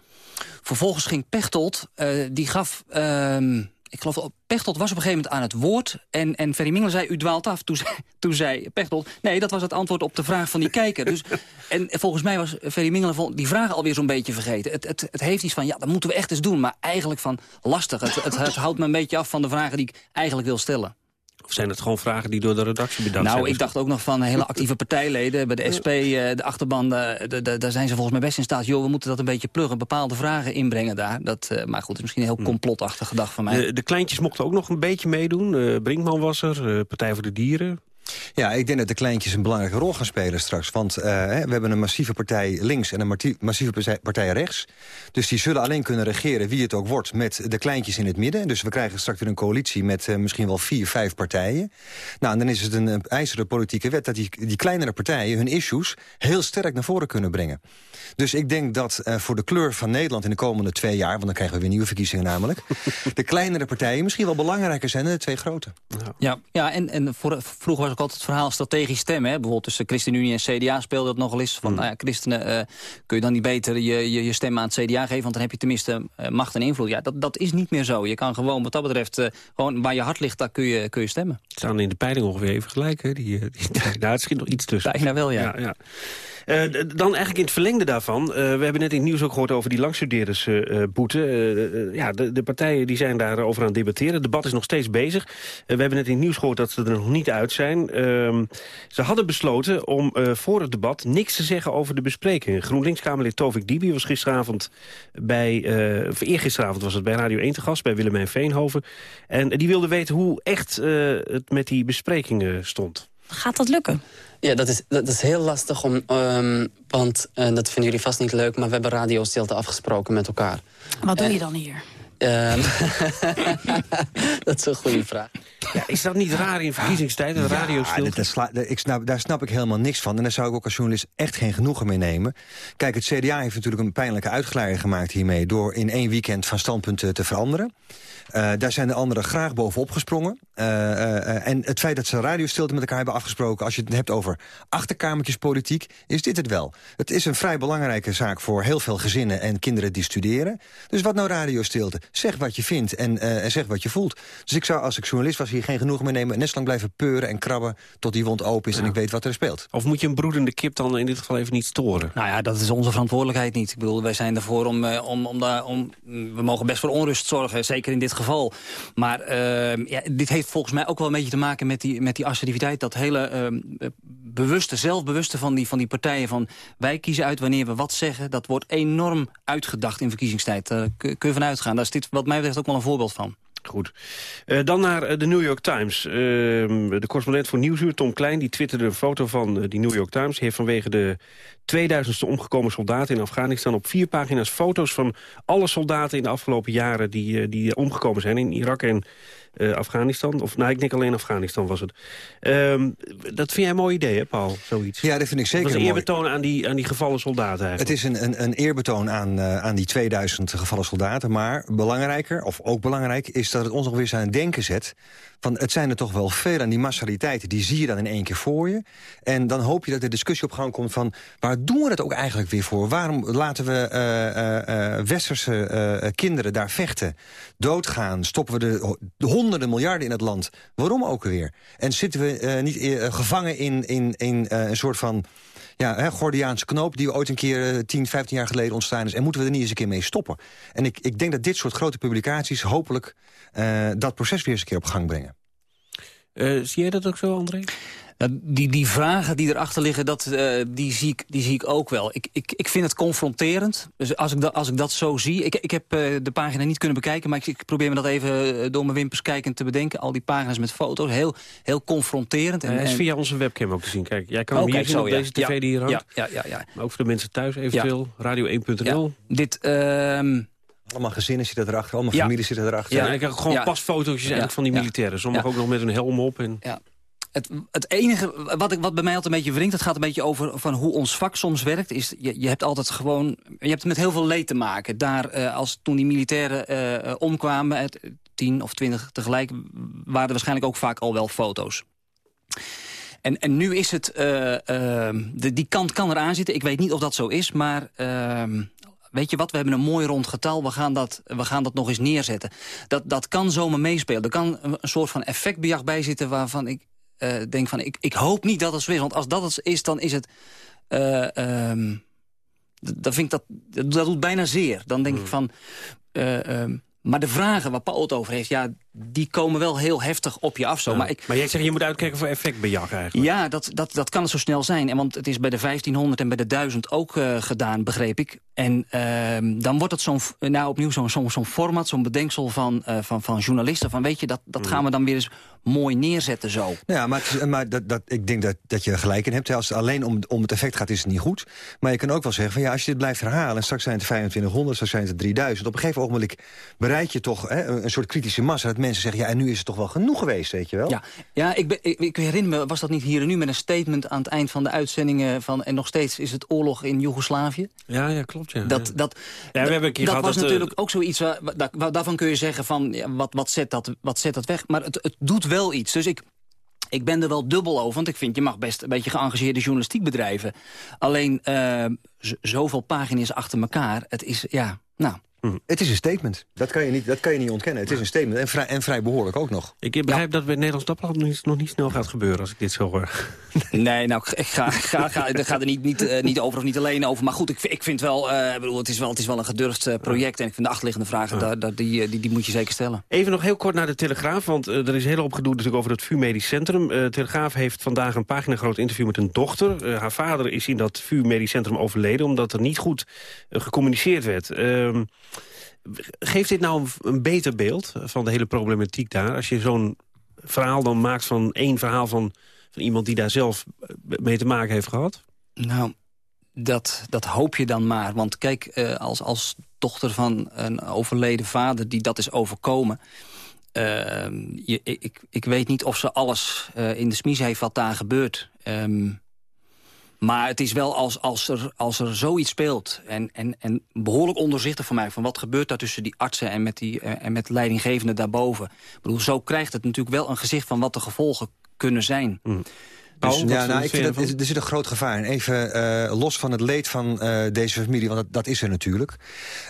vervolgens ging Pechtold, uh, die gaf... Um, ik geloof, Pechtold was op een gegeven moment aan het woord. En, en Ferry Mingelen zei, u dwaalt af. Toen, toen zei Pechtold, nee, dat was het antwoord op de vraag van die kijker. Dus, en volgens mij was Ferry Mingelen die vraag alweer zo'n beetje vergeten. Het, het, het heeft iets van, ja, dat moeten we echt eens doen. Maar eigenlijk van, lastig. Het, het houdt me een beetje af van de vragen die ik eigenlijk wil stellen. Of zijn het gewoon vragen die door de redactie bedacht nou, zijn? Nou, ik dacht ook nog van hele actieve partijleden. Bij de SP, de achterban, daar zijn ze volgens mij best in staat. Joh, we moeten dat een beetje pluggen. Bepaalde vragen inbrengen daar. Dat, uh, maar goed, het is misschien een heel complotachtige gedacht van mij. De, de, kleintjes mochten ook nog een beetje meedoen. Uh, Brinkman was er, uh, Partij voor de Dieren. Ja, ik denk dat de kleintjes een belangrijke rol gaan spelen straks. Want uh, we hebben een massieve partij links en een massieve partij rechts. Dus die zullen alleen kunnen regeren, wie het ook wordt... met de kleintjes in het midden. Dus we krijgen straks weer een coalitie met uh, misschien wel vier, vijf partijen. Nou, en dan is het een, ijzeren politieke wet... dat die kleinere partijen hun issues heel sterk naar voren kunnen brengen. Dus ik denk dat uh, voor de kleur van Nederland in de komende twee jaar... want dan krijgen we weer nieuwe verkiezingen namelijk... de kleinere partijen misschien wel belangrijker zijn dan de twee grote. Ja, ja en, en voor, vroeger was ook altijd het verhaal strategisch stemmen. Hè? Bijvoorbeeld tussen ChristenUnie en CDA speelde dat nogal eens. Van, Hmm. nou ja, christenen, eh, kun je dan niet beter je, je, je stem aan het CDA geven... want dan heb je tenminste eh, macht en invloed. Ja, dat, dat is niet meer zo. Je kan gewoon wat dat betreft, eh, gewoon waar je hart ligt, daar kun je, kun je stemmen. staan in de peiling ongeveer even gelijk. Hè? Die, eh, die, nou, het schiet nog iets tussen. Bijna wel, ja. ja, Eh, d- dan eigenlijk in het verlengde daarvan. eh, we hebben net in het nieuws ook gehoord over die langstudeerdersboete. Uh, ja, de, de partijen die zijn daarover aan het debatteren. Het debat is nog steeds bezig. We hebben net in het nieuws gehoord dat ze er nog niet uit zijn. Ehm, ze hadden besloten om voor het debat niks te zeggen over de besprekingen. GroenLinks-Kamerlid Tovik Dibi was gisteravond bij... of eergisteravond was het bij Radio 1 te gast, bij Willemijn Veenhoven. En die wilde weten hoe echt het met die besprekingen stond. Gaat dat lukken? Ja, dat is, dat is heel lastig, om, ehm, want eh, dat vinden jullie vast niet leuk... maar we hebben radiostilte afgesproken met elkaar. Wat doe Eh, je dan hier? Ehm, dat is een goede vraag. Ja, is dat niet raar in verkiezingstijd, een radio Ja, ik snap, daar snap ik helemaal niks van. En daar zou ik ook als journalist echt geen genoegen mee nemen. Kijk, het CDA heeft natuurlijk een pijnlijke uitglijder gemaakt hiermee... door in één weekend van standpunt te, te veranderen. Eh, daar zijn de anderen graag bovenop gesprongen. Eh, eh, eh, en het feit dat ze radiostilte met elkaar hebben afgesproken... als je het hebt over achterkamertjespolitiek, is dit het wel. Het is een vrij belangrijke zaak voor heel veel gezinnen... en kinderen die studeren. Dus wat nou radiostilte? Zeg wat je vindt en, eh, en zeg wat je voelt. Dus ik zou, als ik journalist was, hier geen genoeg mee nemen... en net zo lang blijven peuren en krabben tot die wond open is... en ik weet wat er speelt. Of moet je een broedende kip dan in dit geval even niet storen? Nou ja, dat is onze verantwoordelijkheid niet. Ik bedoel, wij zijn ervoor om, eh, om, om, daar, om... We mogen best voor onrust zorgen, zeker in dit geval. Maar eh, ja, dit heeft volgens mij ook wel een beetje te maken met die, met die assertiviteit. Dat hele eh, bewuste, zelfbewuste van die, van die partijen. Van wij kiezen uit wanneer we wat zeggen. Dat wordt enorm uitgedacht in verkiezingstijd. Daar kun je vanuit gaan. Daar is dit wat mij betreft ook wel een voorbeeld van. Goed. Eh, dan naar eh, de New York Times. Eh, de correspondent voor Nieuwsuur, Tom Klein, die twitterde een foto van eh, die New York Times. Die heeft vanwege de 2000ste omgekomen soldaten in Afghanistan... op vier pagina's foto's van alle soldaten in de afgelopen jaren... die, eh, die omgekomen zijn in Irak en eh, Afghanistan. Of nou, ik denk alleen Afghanistan was het. Ehm, dat vind jij een mooi idee, hè, Paul? Zoiets. Ja, dat vind ik zeker Dat is een mooi- eerbetoon aan die, aan die gevallen soldaten eigenlijk. Het is een, een, een eerbetoon aan, eh, aan die 2000 gevallen soldaten. Maar belangrijker, of ook belangrijk, is dat het ons nog weer aan het denken zet. Van, het zijn er toch wel veel en die massaliteiten, die zie je dan in één keer voor je. En dan hoop je dat de discussie op gang komt van... waar doen we dat ook eigenlijk weer voor? Waarom laten we eh, eh, eh, westerse kinderen daar vechten? Doodgaan? Stoppen we de, de honderden miljarden in het land? Waarom ook weer? En zitten we niet gevangen in, in, in een soort van ja, hè, Gordiaanse knoop die ooit een keer eh, 10, 15 jaar geleden ontstaan is. En moeten we er niet eens een keer mee stoppen? En ik, ik denk dat dit soort grote publicaties hopelijk dat proces weer eens een keer op gang brengen. Zie jij dat ook zo, André? Nou, die, die vragen die erachter liggen, dat, eh, die, zie ik, die zie ik ook wel. Ik, ik, ik vind het confronterend. Dus als ik, dat, als ik dat zo zie... Ik, ik heb eh, de pagina niet kunnen bekijken... maar ik, ik probeer me dat even eh, door mijn wimpers kijkend te bedenken. Al die pagina's met foto's, heel, heel confronterend. En, Hij is en- via onze webcam ook te zien. Kijk, jij kan Oh, hem hier kijk, zien zo, op ja. deze tv Ja, die hier hangt. ja, ja, ja. Maar ook voor de mensen thuis eventueel. Radio1.nl. Dit, ehm, Allemaal gezinnen zitten erachter, allemaal Ja. families zitten erachter. Ja, en ik heb gewoon Ja. pasfotootjes eigenlijk Ja. van die Ja. militairen. Sommigen Ja. ook nog met een helm op. En... Ja. Het, het enige wat, ik, wat bij mij altijd een beetje wringt... het gaat een beetje over van hoe ons vak soms werkt... is je, je hebt altijd gewoon... je hebt met heel veel leed te maken. Daar, eh, als toen die militairen eh, omkwamen... Het, tien of twintig tegelijk... waren er waarschijnlijk ook vaak al wel foto's. En, en nu is het... eh, de, die kant kan eraan zitten. Ik weet niet of dat zo is, maar... ehm, Weet je wat, we hebben een mooi rond getal, we gaan dat, we gaan dat nog eens neerzetten. Dat, dat kan zomaar meespelen. Er kan een, een soort van effectbejag bij zitten waarvan ik eh, denk van... Ik, ik hoop niet dat het zo is, want als dat het is, dan is het... eh, ehm, d- dan vind ik dat, dat, dat doet bijna zeer. Dan denk ik van... eh, ehm, maar de vragen waar Paul het over heeft, ja, die komen wel heel heftig op je af. Zo. Ja. Maar, ik, maar jij zegt, je moet uitkijken voor effectbejag eigenlijk. ja, dat, dat, dat kan zo snel zijn. En want het is bij de 1500 en bij de 1000 ook eh, gedaan, begreep ik. En ehm, dan wordt het zo'n, nou opnieuw zo'n zo'n zo'n format, zo'n bedenksel van, eh, van, van journalisten. Van weet je, dat, dat gaan we dan weer eens mooi neerzetten zo. Nou Ja, maar, is- maar dat, dat, ik denk dat, dat je gelijk in hebt. Als het alleen om, om het effect gaat, is het niet goed. Maar je kan ook wel zeggen, van, ja, als je dit blijft herhalen... en straks zijn het 2500, straks zijn het 3000... op een gegeven ogenblik bereik je toch hè, een, een soort kritische massa... dat mensen zeggen, ja, en nu is het toch wel genoeg geweest, weet je wel? Ja, ja ik, ben, ik, ik herinner me, was dat niet hier en nu met een statement aan het eind van de uitzendingen van... en nog steeds is het oorlog in Joegoslavië? Ja, ja, klopt. Ja. Dat, dat, Ja, we hebben een keer dat gehad was dat, eh, natuurlijk ook zoiets, waar, waar- waar- daarvan kun je zeggen van... Ja, wat, wat, zet dat, wat zet dat weg? Maar het, het doet wel iets. Dus ik, ik ben er wel dubbel over, want ik vind je mag best een beetje geëngageerde journalistiek bedrijven. Alleen uh, zoveel pagina's achter elkaar, het is, ja, nou... Hm. Het is een statement. Dat kan je niet, dat kan je niet ontkennen. Het is een statement. En vrij, en vrij behoorlijk ook nog. Ik begrijp dat bij het Nederlands Dagblad nog niet, nog niet snel gaat gebeuren... als ik dit zo hoor. Nee, nou, ik ga, ga, ga, ga er niet, niet, uh, niet over of niet alleen over. Maar goed, ik, ik vind wel, uh, bedoel, het, is wel... Het is wel een gedurfd uh, project. En ik vind de achterliggende vragen, daar, daar, die, die, die moet je zeker stellen. Even nog heel kort naar de Telegraaf. Want er is heel opgedoe natuurlijk over het VU Medisch Centrum. De Telegraaf heeft vandaag een pagina groot interview met een dochter. haar vader is in dat VU Medisch Centrum overleden... omdat er niet goed gecommuniceerd werd. Ehm, Geeft dit nou een beter beeld van de hele problematiek daar... als je zo'n verhaal dan maakt van één verhaal van, van iemand... die daar zelf mee te maken heeft gehad? Nou, dat, dat hoop je dan maar. Want kijk, eh, als, als dochter van een overleden vader die dat is overkomen... Uh, je, ik, ik weet niet of ze alles uh, in de smies heeft wat daar gebeurt. Um, maar het is wel als, als, er, als er zoiets speelt... En, en, en behoorlijk onderzichtig voor mij... van wat gebeurt daar tussen die artsen en met, die, en met leidinggevenden daarboven. Ik bedoel, zo krijgt het natuurlijk wel een gezicht... van wat de gevolgen kunnen zijn. Mm. Dus, ja, nou, ik vind dat, er zit een groot gevaar in. Even uh, los van het leed van uh, deze familie, want dat, dat, is er natuurlijk.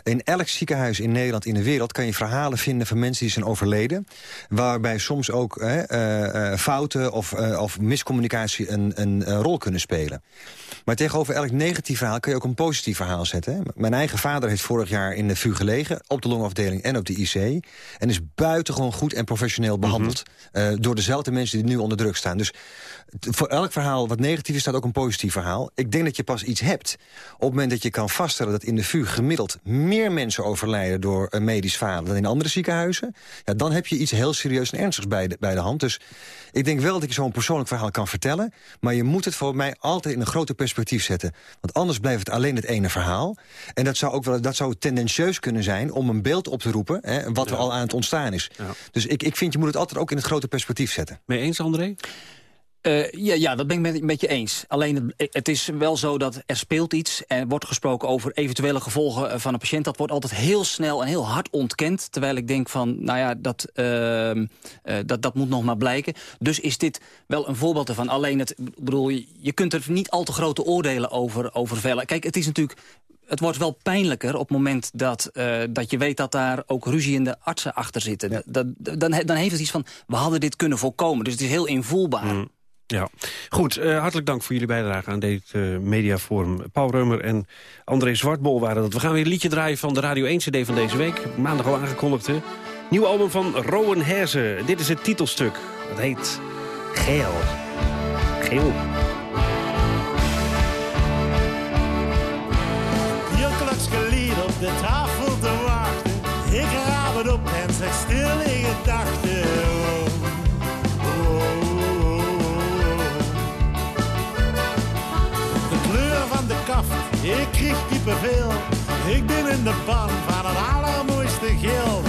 In elk ziekenhuis in Nederland, in de wereld... kan je verhalen vinden van mensen die zijn overleden... waarbij soms ook uh, fouten of, of miscommunicatie een, een, rol kunnen spelen. Maar tegenover elk negatief verhaal kun je ook een positief verhaal zetten. Hè? Mijn eigen vader heeft vorig jaar in de VU gelegen... op de longafdeling en op de IC. En is buitengewoon goed en professioneel behandeld. Mm -hmm. door dezelfde mensen die nu onder druk staan. Dus voor elk verhaal wat negatief is, staat ook een positief verhaal. Ik denk dat je pas iets hebt op het moment dat je kan vaststellen... dat in de VU gemiddeld meer mensen overlijden door een medisch falen... dan in andere ziekenhuizen. Ja, dan heb je iets heel serieus en ernstigs bij de, bij de hand. Dus ik denk wel dat je zo'n persoonlijk verhaal kan vertellen... maar je moet het voor mij altijd in een groter perspectief zetten. Want anders blijft het alleen het ene verhaal. En dat zou ook wel dat zou tendentieus kunnen zijn om een beeld op te roepen... Hè, wat er al aan het ontstaan is. Ja. Dus ik, ik vind je moet het altijd ook in het grote perspectief zetten. Mee eens, André? Uh, ja, ja, dat ben ik met, met je eens. Alleen het, het, is wel zo dat er speelt iets... en wordt gesproken over eventuele gevolgen van een patiënt. Dat wordt altijd heel snel en heel hard ontkend. Terwijl ik denk van, nou ja, dat, uh, uh, dat, dat moet nog maar blijken. Dus is dit wel een voorbeeld ervan. Alleen, het, bedoel, je kunt er niet al te grote oordelen over, over vellen. Kijk, het is natuurlijk het wordt wel pijnlijker op het moment dat, uh, dat je weet dat daar ook ruziende artsen achter zitten. Ja. Dat, dan, dan heeft het iets van, we hadden dit kunnen voorkomen. Dus het is heel invoelbaar. Mm. Ja, goed. Uh, hartelijk dank voor jullie bijdrage aan dit uh, mediaforum. Paul Reumer en André Zwartbol waren dat. We gaan weer een liedje draaien van de Radio 1 CD van deze week. Maandag al aangekondigd, hè? Nieuw album van Rowan Herzen. Dit is het titelstuk. Dat heet Geel. Geel. Je op de tafel te wachten. Ik raap het op en zeg stil in gedachten. Ik kreeg kippenvel. Ik ben in de pan van het allermooiste geel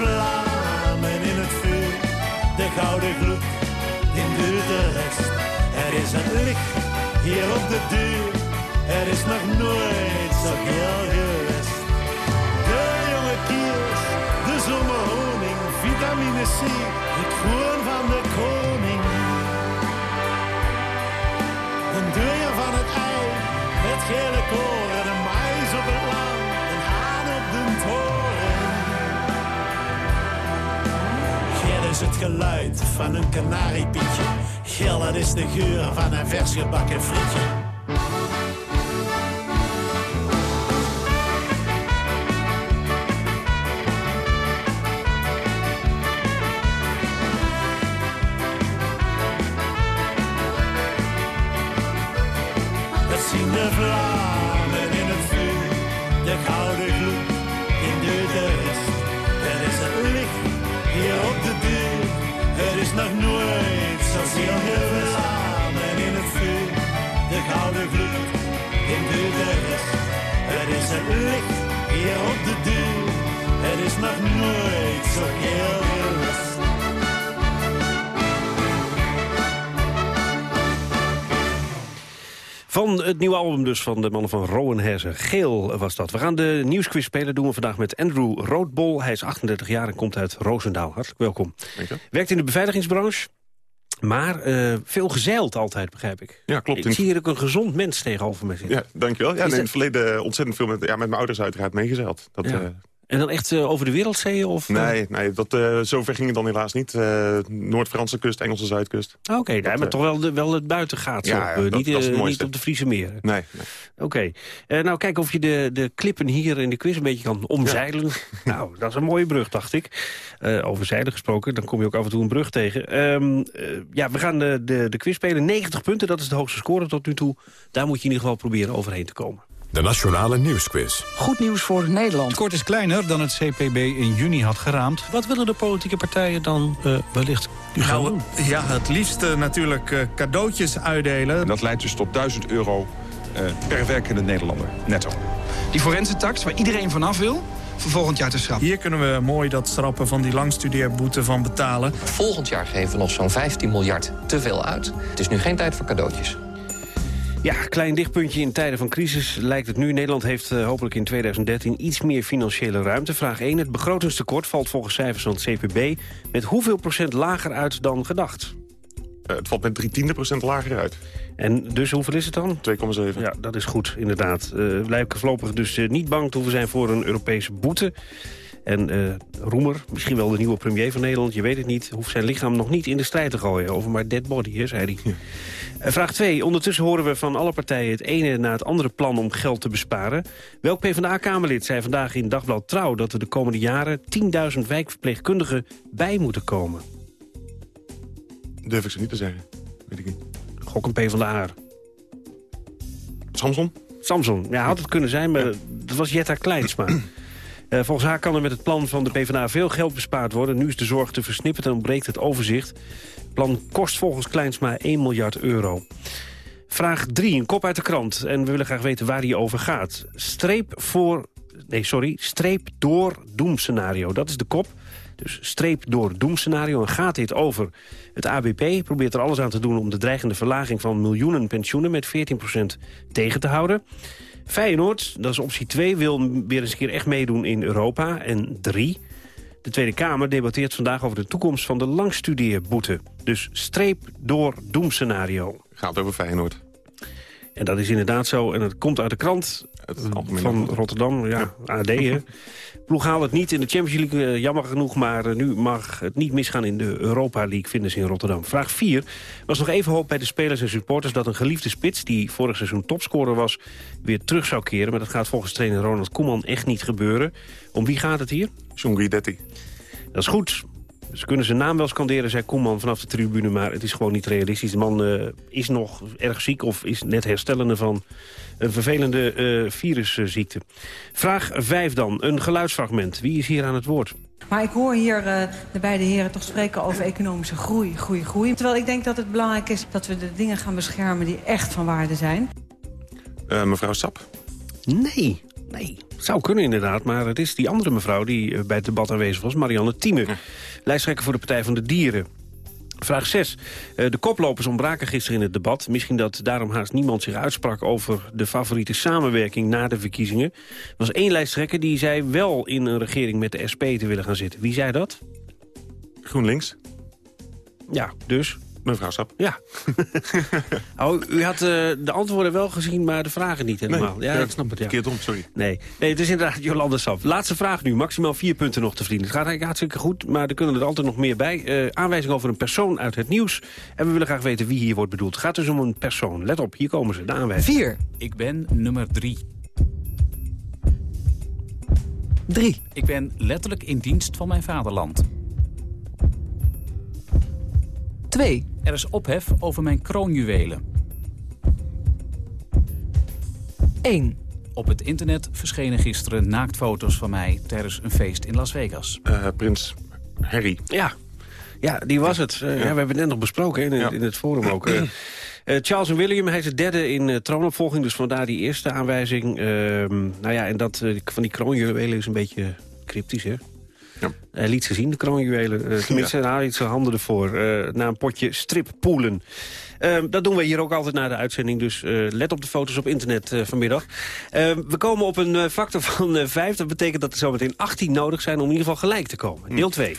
vlammen in het vuur, de gouden gloed in de rest. Er is een licht hier op de deur, er is nog nooit zo heel geweest. De jonge kiers, de zomerhoning, vitamine C, het groen van de koning. Geluid van een kanariepietje. Geel, dat is de geur van een vers gebakken frietje. Het nieuwe album dus van de mannen van Rowan Geel was dat. We gaan de nieuwsquiz spelen. doen we vandaag met Andrew Roodbol. Hij is 38 jaar en komt uit Roosendaal. Hartelijk welkom. Werkt in de beveiligingsbranche. Maar eh, veel gezeild altijd, begrijp ik. Ja, klopt. Ik zie hier ook een gezond mens tegenover me zitten. Ja, dankjewel. Ja, nee, in het verleden ontzettend veel met, ja, met mijn ouders uiteraard meegezeild. Dat, Ja. eh, En dan echt eh, over de wereldzeeën? Of, eh? nee, nee dat, eh, zover ging het dan helaas niet. Noord-Franse kust, Engelse zuidkust. Ah, Oké, nee, maar toch wel, de, wel het buitengaat. Ja, op, ja, niet, dat is het mooiste. niet op de Friese meren. Nee. Oké. Eh, nou, kijk of je de, de klippen hier in de quiz een beetje kan omzeilen. Nou, dat is een mooie brug, dacht ik. Over zeilen gesproken, dan kom je ook af en toe een brug tegen. Ehm, eh, ja, we gaan de, de, de quiz spelen. 90 punten, dat is de hoogste score tot nu toe. Daar moet je in ieder geval proberen overheen te komen. De Nationale Nieuwsquiz. Goed nieuws voor Nederland. Het kort is kleiner dan het CPB in juni had geraamd. Wat willen de politieke partijen dan eh, wellicht gaan Nou, doen? ja, het liefst natuurlijk eh, cadeautjes uitdelen. En dat leidt dus tot 1000 euro eh, per werkende Nederlander, netto. Die forense tax waar iedereen vanaf wil, voor volgend jaar te schrappen. Hier kunnen we mooi dat schrappen van die langstudeerboete van betalen. Volgend jaar geven we nog zo'n 15 miljard te veel uit. Het is nu geen tijd voor cadeautjes. Ja, klein dichtpuntje in tijden van crisis lijkt het nu. Nederland heeft eh, hopelijk in 2013 iets meer financiële ruimte. Vraag 1. Het begrotingstekort valt volgens cijfers van het CPB... met hoeveel procent lager uit dan gedacht? Eh, het valt met drie tiende procent lager uit. En dus hoeveel is het dan? 2,7. Ja, dat is goed, inderdaad. Uh, lijken voorlopig dus niet bang te hoeven zijn voor een Europese boete. En eh, Roemer, misschien wel de nieuwe premier van Nederland... je weet het niet, hoeft zijn lichaam nog niet in de strijd te gooien... over maar dead body, hè, zei hij. Eh, vraag 2. Ondertussen horen we van alle partijen het ene na het andere plan om geld te besparen. Welk PvdA-Kamerlid zei vandaag in Dagblad Trouw... dat er de komende jaren 10.000 wijkverpleegkundigen bij moeten komen? Durf ik ze niet te zeggen. Weet ik niet. Gok een PvdA. Samson? Samson. Ja, had het kunnen zijn, maar dat was Jetta Kleinsma. Uh, volgens haar kan er met het plan van de PvdA veel geld bespaard worden. Nu is de zorg te versnipperd en ontbreekt het overzicht. Het plan kost volgens Kleinsma 1 miljard euro. Vraag 3, een kop uit de krant. En we willen graag weten waar die over gaat. Streep voor... Nee, sorry. Streep door doemscenario. Dat is de kop. Dus streep door doemscenario. En gaat dit over? Het ABP probeert er alles aan te doen om de dreigende verlaging van miljoenen pensioenen met 14% tegen te houden. Feyenoord, dat is optie 2, wil weer eens een keer echt meedoen in Europa. En 3, de Tweede Kamer debatteert vandaag over de toekomst van de langstudeerboete. Dus streep door doemscenario. Gaat over Feyenoord. En dat is inderdaad zo. En het komt uit de krant van Rotterdam. Ja, AD, hè. Ploeg haalt het niet in de Champions League, uh, jammer genoeg... maar uh, nu mag het niet misgaan in de Europa League, vinden ze in Rotterdam. Vraag 4 was nog even hoop bij de spelers en supporters... dat een geliefde spits, die vorig seizoen topscorer was... weer terug zou keren, maar dat gaat volgens trainer Ronald Koeman echt niet gebeuren. Om wie gaat het hier? John Guidetti. Dat is goed. Ze kunnen zijn naam wel scanderen, zei Koeman vanaf de tribune... maar het is gewoon niet realistisch. De man uh, is nog erg ziek of is net herstellende van een vervelende uh, virusziekte. Vraag 5 dan, een geluidsfragment. Wie is hier aan het woord? Maar ik hoor hier uh, de beide heren toch spreken over economische groei, groei, groei. Terwijl ik denk dat het belangrijk is dat we de dingen gaan beschermen die echt van waarde zijn. Uh, mevrouw Sap? Nee, nee. Zou kunnen inderdaad, maar het is die andere mevrouw die uh, bij het debat aanwezig was, Marianne Thieme. Ja. Lijsttrekker voor de Partij van de Dieren. Vraag 6. De koplopers ontbraken gisteren in het debat. Misschien dat daarom haast niemand zich uitsprak over de favoriete samenwerking na de verkiezingen. Er was één lijsttrekker die zei wel in een regering met de SP te willen gaan zitten. Wie zei dat? GroenLinks. Ja, dus? Mevrouw Sap. Ja. oh, u had uh, de antwoorden wel gezien, maar de vragen niet helemaal. Nee, ja, ja, ik snap het. Ja. Verkeerd om, sorry. Nee. nee, het is inderdaad Jolanda Sap. Laatste vraag nu. Maximaal vier punten nog te verdienen. Het gaat eigenlijk hartstikke goed, maar er kunnen er altijd nog meer bij. Uh, aanwijzing over een persoon uit het nieuws. En we willen graag weten wie hier wordt bedoeld. Het gaat dus om een persoon. Let op, hier komen ze, de aanwijzing. Vier. Ik ben nummer drie. Drie. Ik ben letterlijk in dienst van mijn vaderland. 2. Er is ophef over mijn kroonjuwelen. 1. Op het internet verschenen gisteren naaktfoto's van mij tijdens een feest in Las Vegas. Uh, Prins Harry. Ja. ja, die was het. Uh, ja. ja. we hebben het net nog besproken in, ja. in het forum ook. Uh, Charles en William, hij is de derde in troonopvolging, dus vandaar die eerste aanwijzing. Ehm, nou ja, en dat van die kroonjuwelen is een beetje cryptisch, hè? Ja. Hij liet ze zien, de kroonjuwelen. Uh, tenminste, ja. liet zijn handen ervoor. Uh, na een potje strippoelen. Uh, dat doen we hier ook altijd na de uitzending. Dus let op de foto's op internet vanmiddag. Ehm, we komen op een factor van 5. Dat betekent dat er zometeen 18 nodig zijn om in ieder geval gelijk te komen. Deel 2. Ik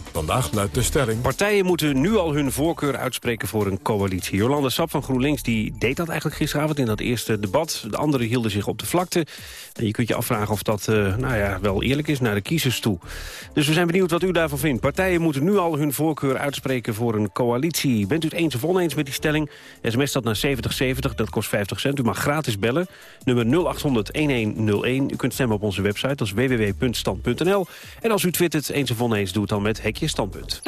Vandaag luidt de stelling... Partijen moeten nu al hun voorkeur uitspreken voor een coalitie. Jolanda Sap van GroenLinks die deed dat eigenlijk gisteravond in dat eerste debat. De anderen hielden zich op de vlakte. En je kunt je afvragen of dat uh, nou ja, wel eerlijk is naar de kiezers toe. Dus we zijn benieuwd wat u daarvan vindt. Partijen moeten nu al hun voorkeur uitspreken voor een coalitie. Bent u het eens of oneens met die stelling? SMS dat naar 7070, dat kost 50 cent. U mag gratis bellen. Nummer 0800-1101. U kunt stemmen op onze website, dat is www.stand.nl. En als u twittert eens of oneens, doe het dan met hekje standpunt.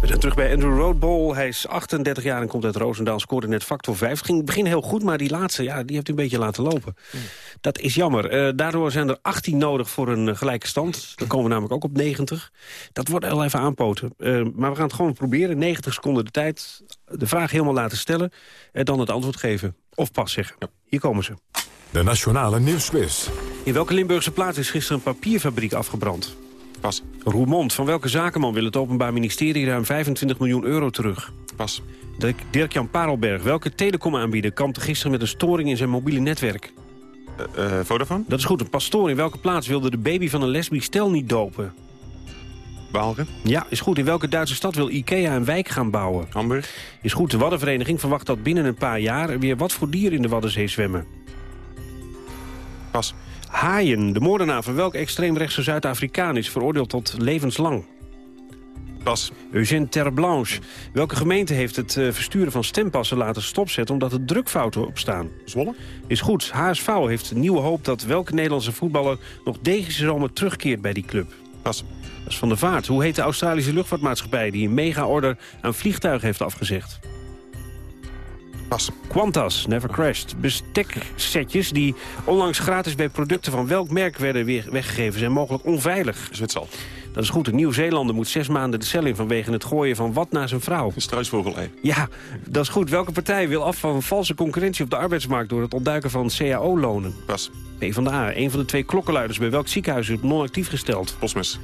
We zijn terug bij Andrew Roadball. Hij is 38 jaar en komt uit Roosendaal. Scoorde net factor 5. Het ging begin heel goed, maar die laatste ja, die heeft u een beetje laten lopen. Mm. Dat is jammer. Uh, daardoor zijn er 18 nodig voor een uh, gelijke stand. Dan komen we namelijk ook op 90. Dat wordt wel even aanpoten. Uh, maar we gaan het gewoon proberen. 90 seconden de tijd. De vraag helemaal laten stellen. En dan het antwoord geven. Of pas zeggen. Ja. Hier komen ze. De Nationale Nieuwsquiz. In welke Limburgse plaats is gisteren een papierfabriek afgebrand? Pas. Roermond, van welke zakenman wil het Openbaar Ministerie ruim 25 miljoen euro terug? Pas. Dirk-Jan Parelberg, welke telecomaanbieder kampte gisteren met een storing in zijn mobiele netwerk? Uh, uh, Vodafone? Dat is goed, een pastoor. In welke plaats wilde de baby van een lesbisch stel niet dopen? Waalre? Ja, is goed. In welke Duitse stad wil IKEA een wijk gaan bouwen? Hamburg? Is goed. De Waddenvereniging verwacht dat binnen een paar jaar... weer wat voor dieren in de Waddenzee zwemmen? Pas. Haaien, de moordenaar van welk extreemrechtse Zuid-Afrikaan is veroordeeld tot levenslang? Pas. Eugène Terblanche. Welke gemeente heeft het uh, versturen van stempassen laten stopzetten... omdat er drukfouten op staan? Zwolle. Is goed. HSV heeft nieuwe hoop dat welke Nederlandse voetballer... nog deze zomer terugkeert bij die club? Pas. Dat is van de vaart. Hoe heet de Australische luchtvaartmaatschappij... die een mega-order aan vliegtuigen heeft afgezegd? Pas. Qantas, Never Crashed. Besteksetjes die onlangs gratis bij producten van welk merk werden weer weggegeven... zijn mogelijk onveilig. Zwitserland. Dat is goed. Een Nieuw-Zeelander moet zes maanden de cel in... vanwege het gooien van wat naar zijn vrouw. Een struisvogel, Ja, dat is goed. Welke partij wil af van valse concurrentie op de arbeidsmarkt... door het ontduiken van CAO-lonen? Pas. P van de A. Een van de twee klokkenluiders bij welk ziekenhuis is non-actief gesteld? Posmes.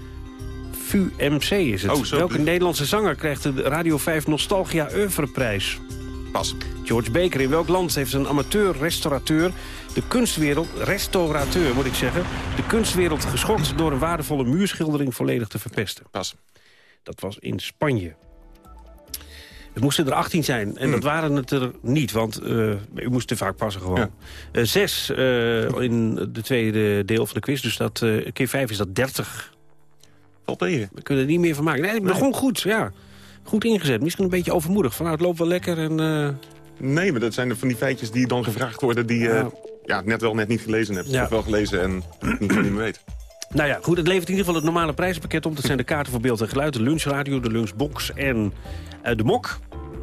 VUMC is het. Oh, zo. Welke Nederlandse zanger krijgt de Radio 5 Nostalgia Oeuvreprijs? Pas. George Baker. In welk land heeft een amateur-restaurateur de kunstwereld, restaurateur moet ik zeggen, de kunstwereld geschokt door een waardevolle muurschildering volledig te verpesten? Pas. Dat was in Spanje. Het moesten er 18 zijn. En mm. dat waren het er niet, want uh, u moest te vaak passen gewoon. Ja. Uh, zes uh, in de tweede deel van de quiz, dus dat, keer vijf is dat 30. Valt tegen. We kunnen er niet meer van maken. Nee, ik begon goed, ja. Goed ingezet. Misschien een beetje overmoedig. Van, nou, het loopt wel lekker en... Nee, maar dat zijn van die feitjes die dan gevraagd worden... die je ja. ja, net wel net niet gelezen hebt. Ja. Of wel gelezen en niet, niet meer weet. Nou ja, goed, het levert in ieder geval het normale prijzenpakket op. Dat zijn de kaarten voor beeld en geluid, de lunchradio, de lunchbox en uh, de mok.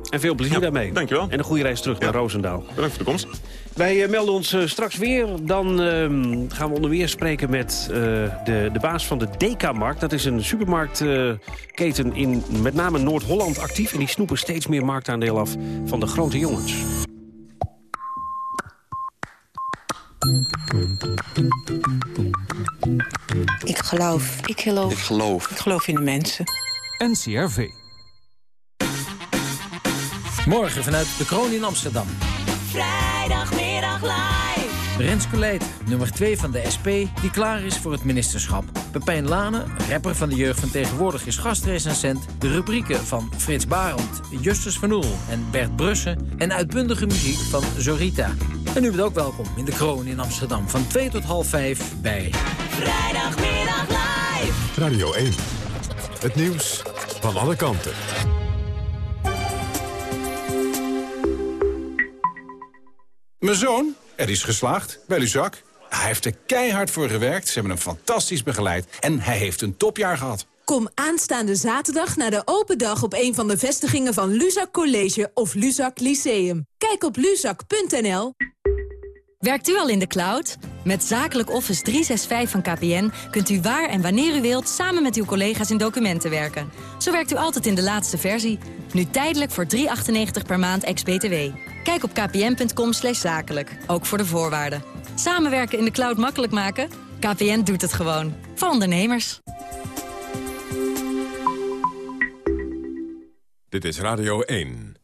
En veel plezier ja, daarmee. Dankjewel. En een goede reis terug ja. naar Roosendaal. Bedankt voor de komst. Wij uh, melden ons uh, straks weer. Dan uh, gaan we onder meer spreken met de, de baas van de Dekamarkt. Dat is een supermarktketen in met name Noord-Holland actief. En die snoepen steeds meer marktaandeel af van de grote jongens. Ik geloof. Ik geloof. Ik geloof. Ik geloof in de mensen. NCRV. Morgen vanuit de Kroon in Amsterdam. Live. Rens Coleit, nummer 2 van de SP, die klaar is voor het ministerschap. Pepijn Lane, rapper van de jeugd van tegenwoordig, is gastrecensent. De rubrieken van Frits Barend, Justus van Oel en Bert Brussen... en uitbundige muziek van Zorita. En u bent ook welkom in de Kroon in Amsterdam van 2 tot half 5 bij... Vrijdagmiddag live. Radio 1. Het nieuws van alle kanten. Mijn zoon, er is geslaagd bij Luzak. Hij heeft er keihard voor gewerkt, ze hebben hem fantastisch begeleid... en hij heeft een topjaar gehad. Kom aanstaande zaterdag naar de open dag op een van de vestigingen van Luzak College of Luzak Lyceum. Kijk op luzak.nl. Werkt u al in de cloud? Met Zakelijk Office 365 van KPN kunt u waar en wanneer u wilt... samen met uw collega's in documenten werken. Zo werkt u altijd in de laatste versie. Nu tijdelijk voor 3,98 per maand ex-BTW. Kijk op kpn.com zakelijk, ook voor de voorwaarden. Samenwerken in de cloud makkelijk maken? KPN doet het gewoon. Voor ondernemers. Dit is Radio 1.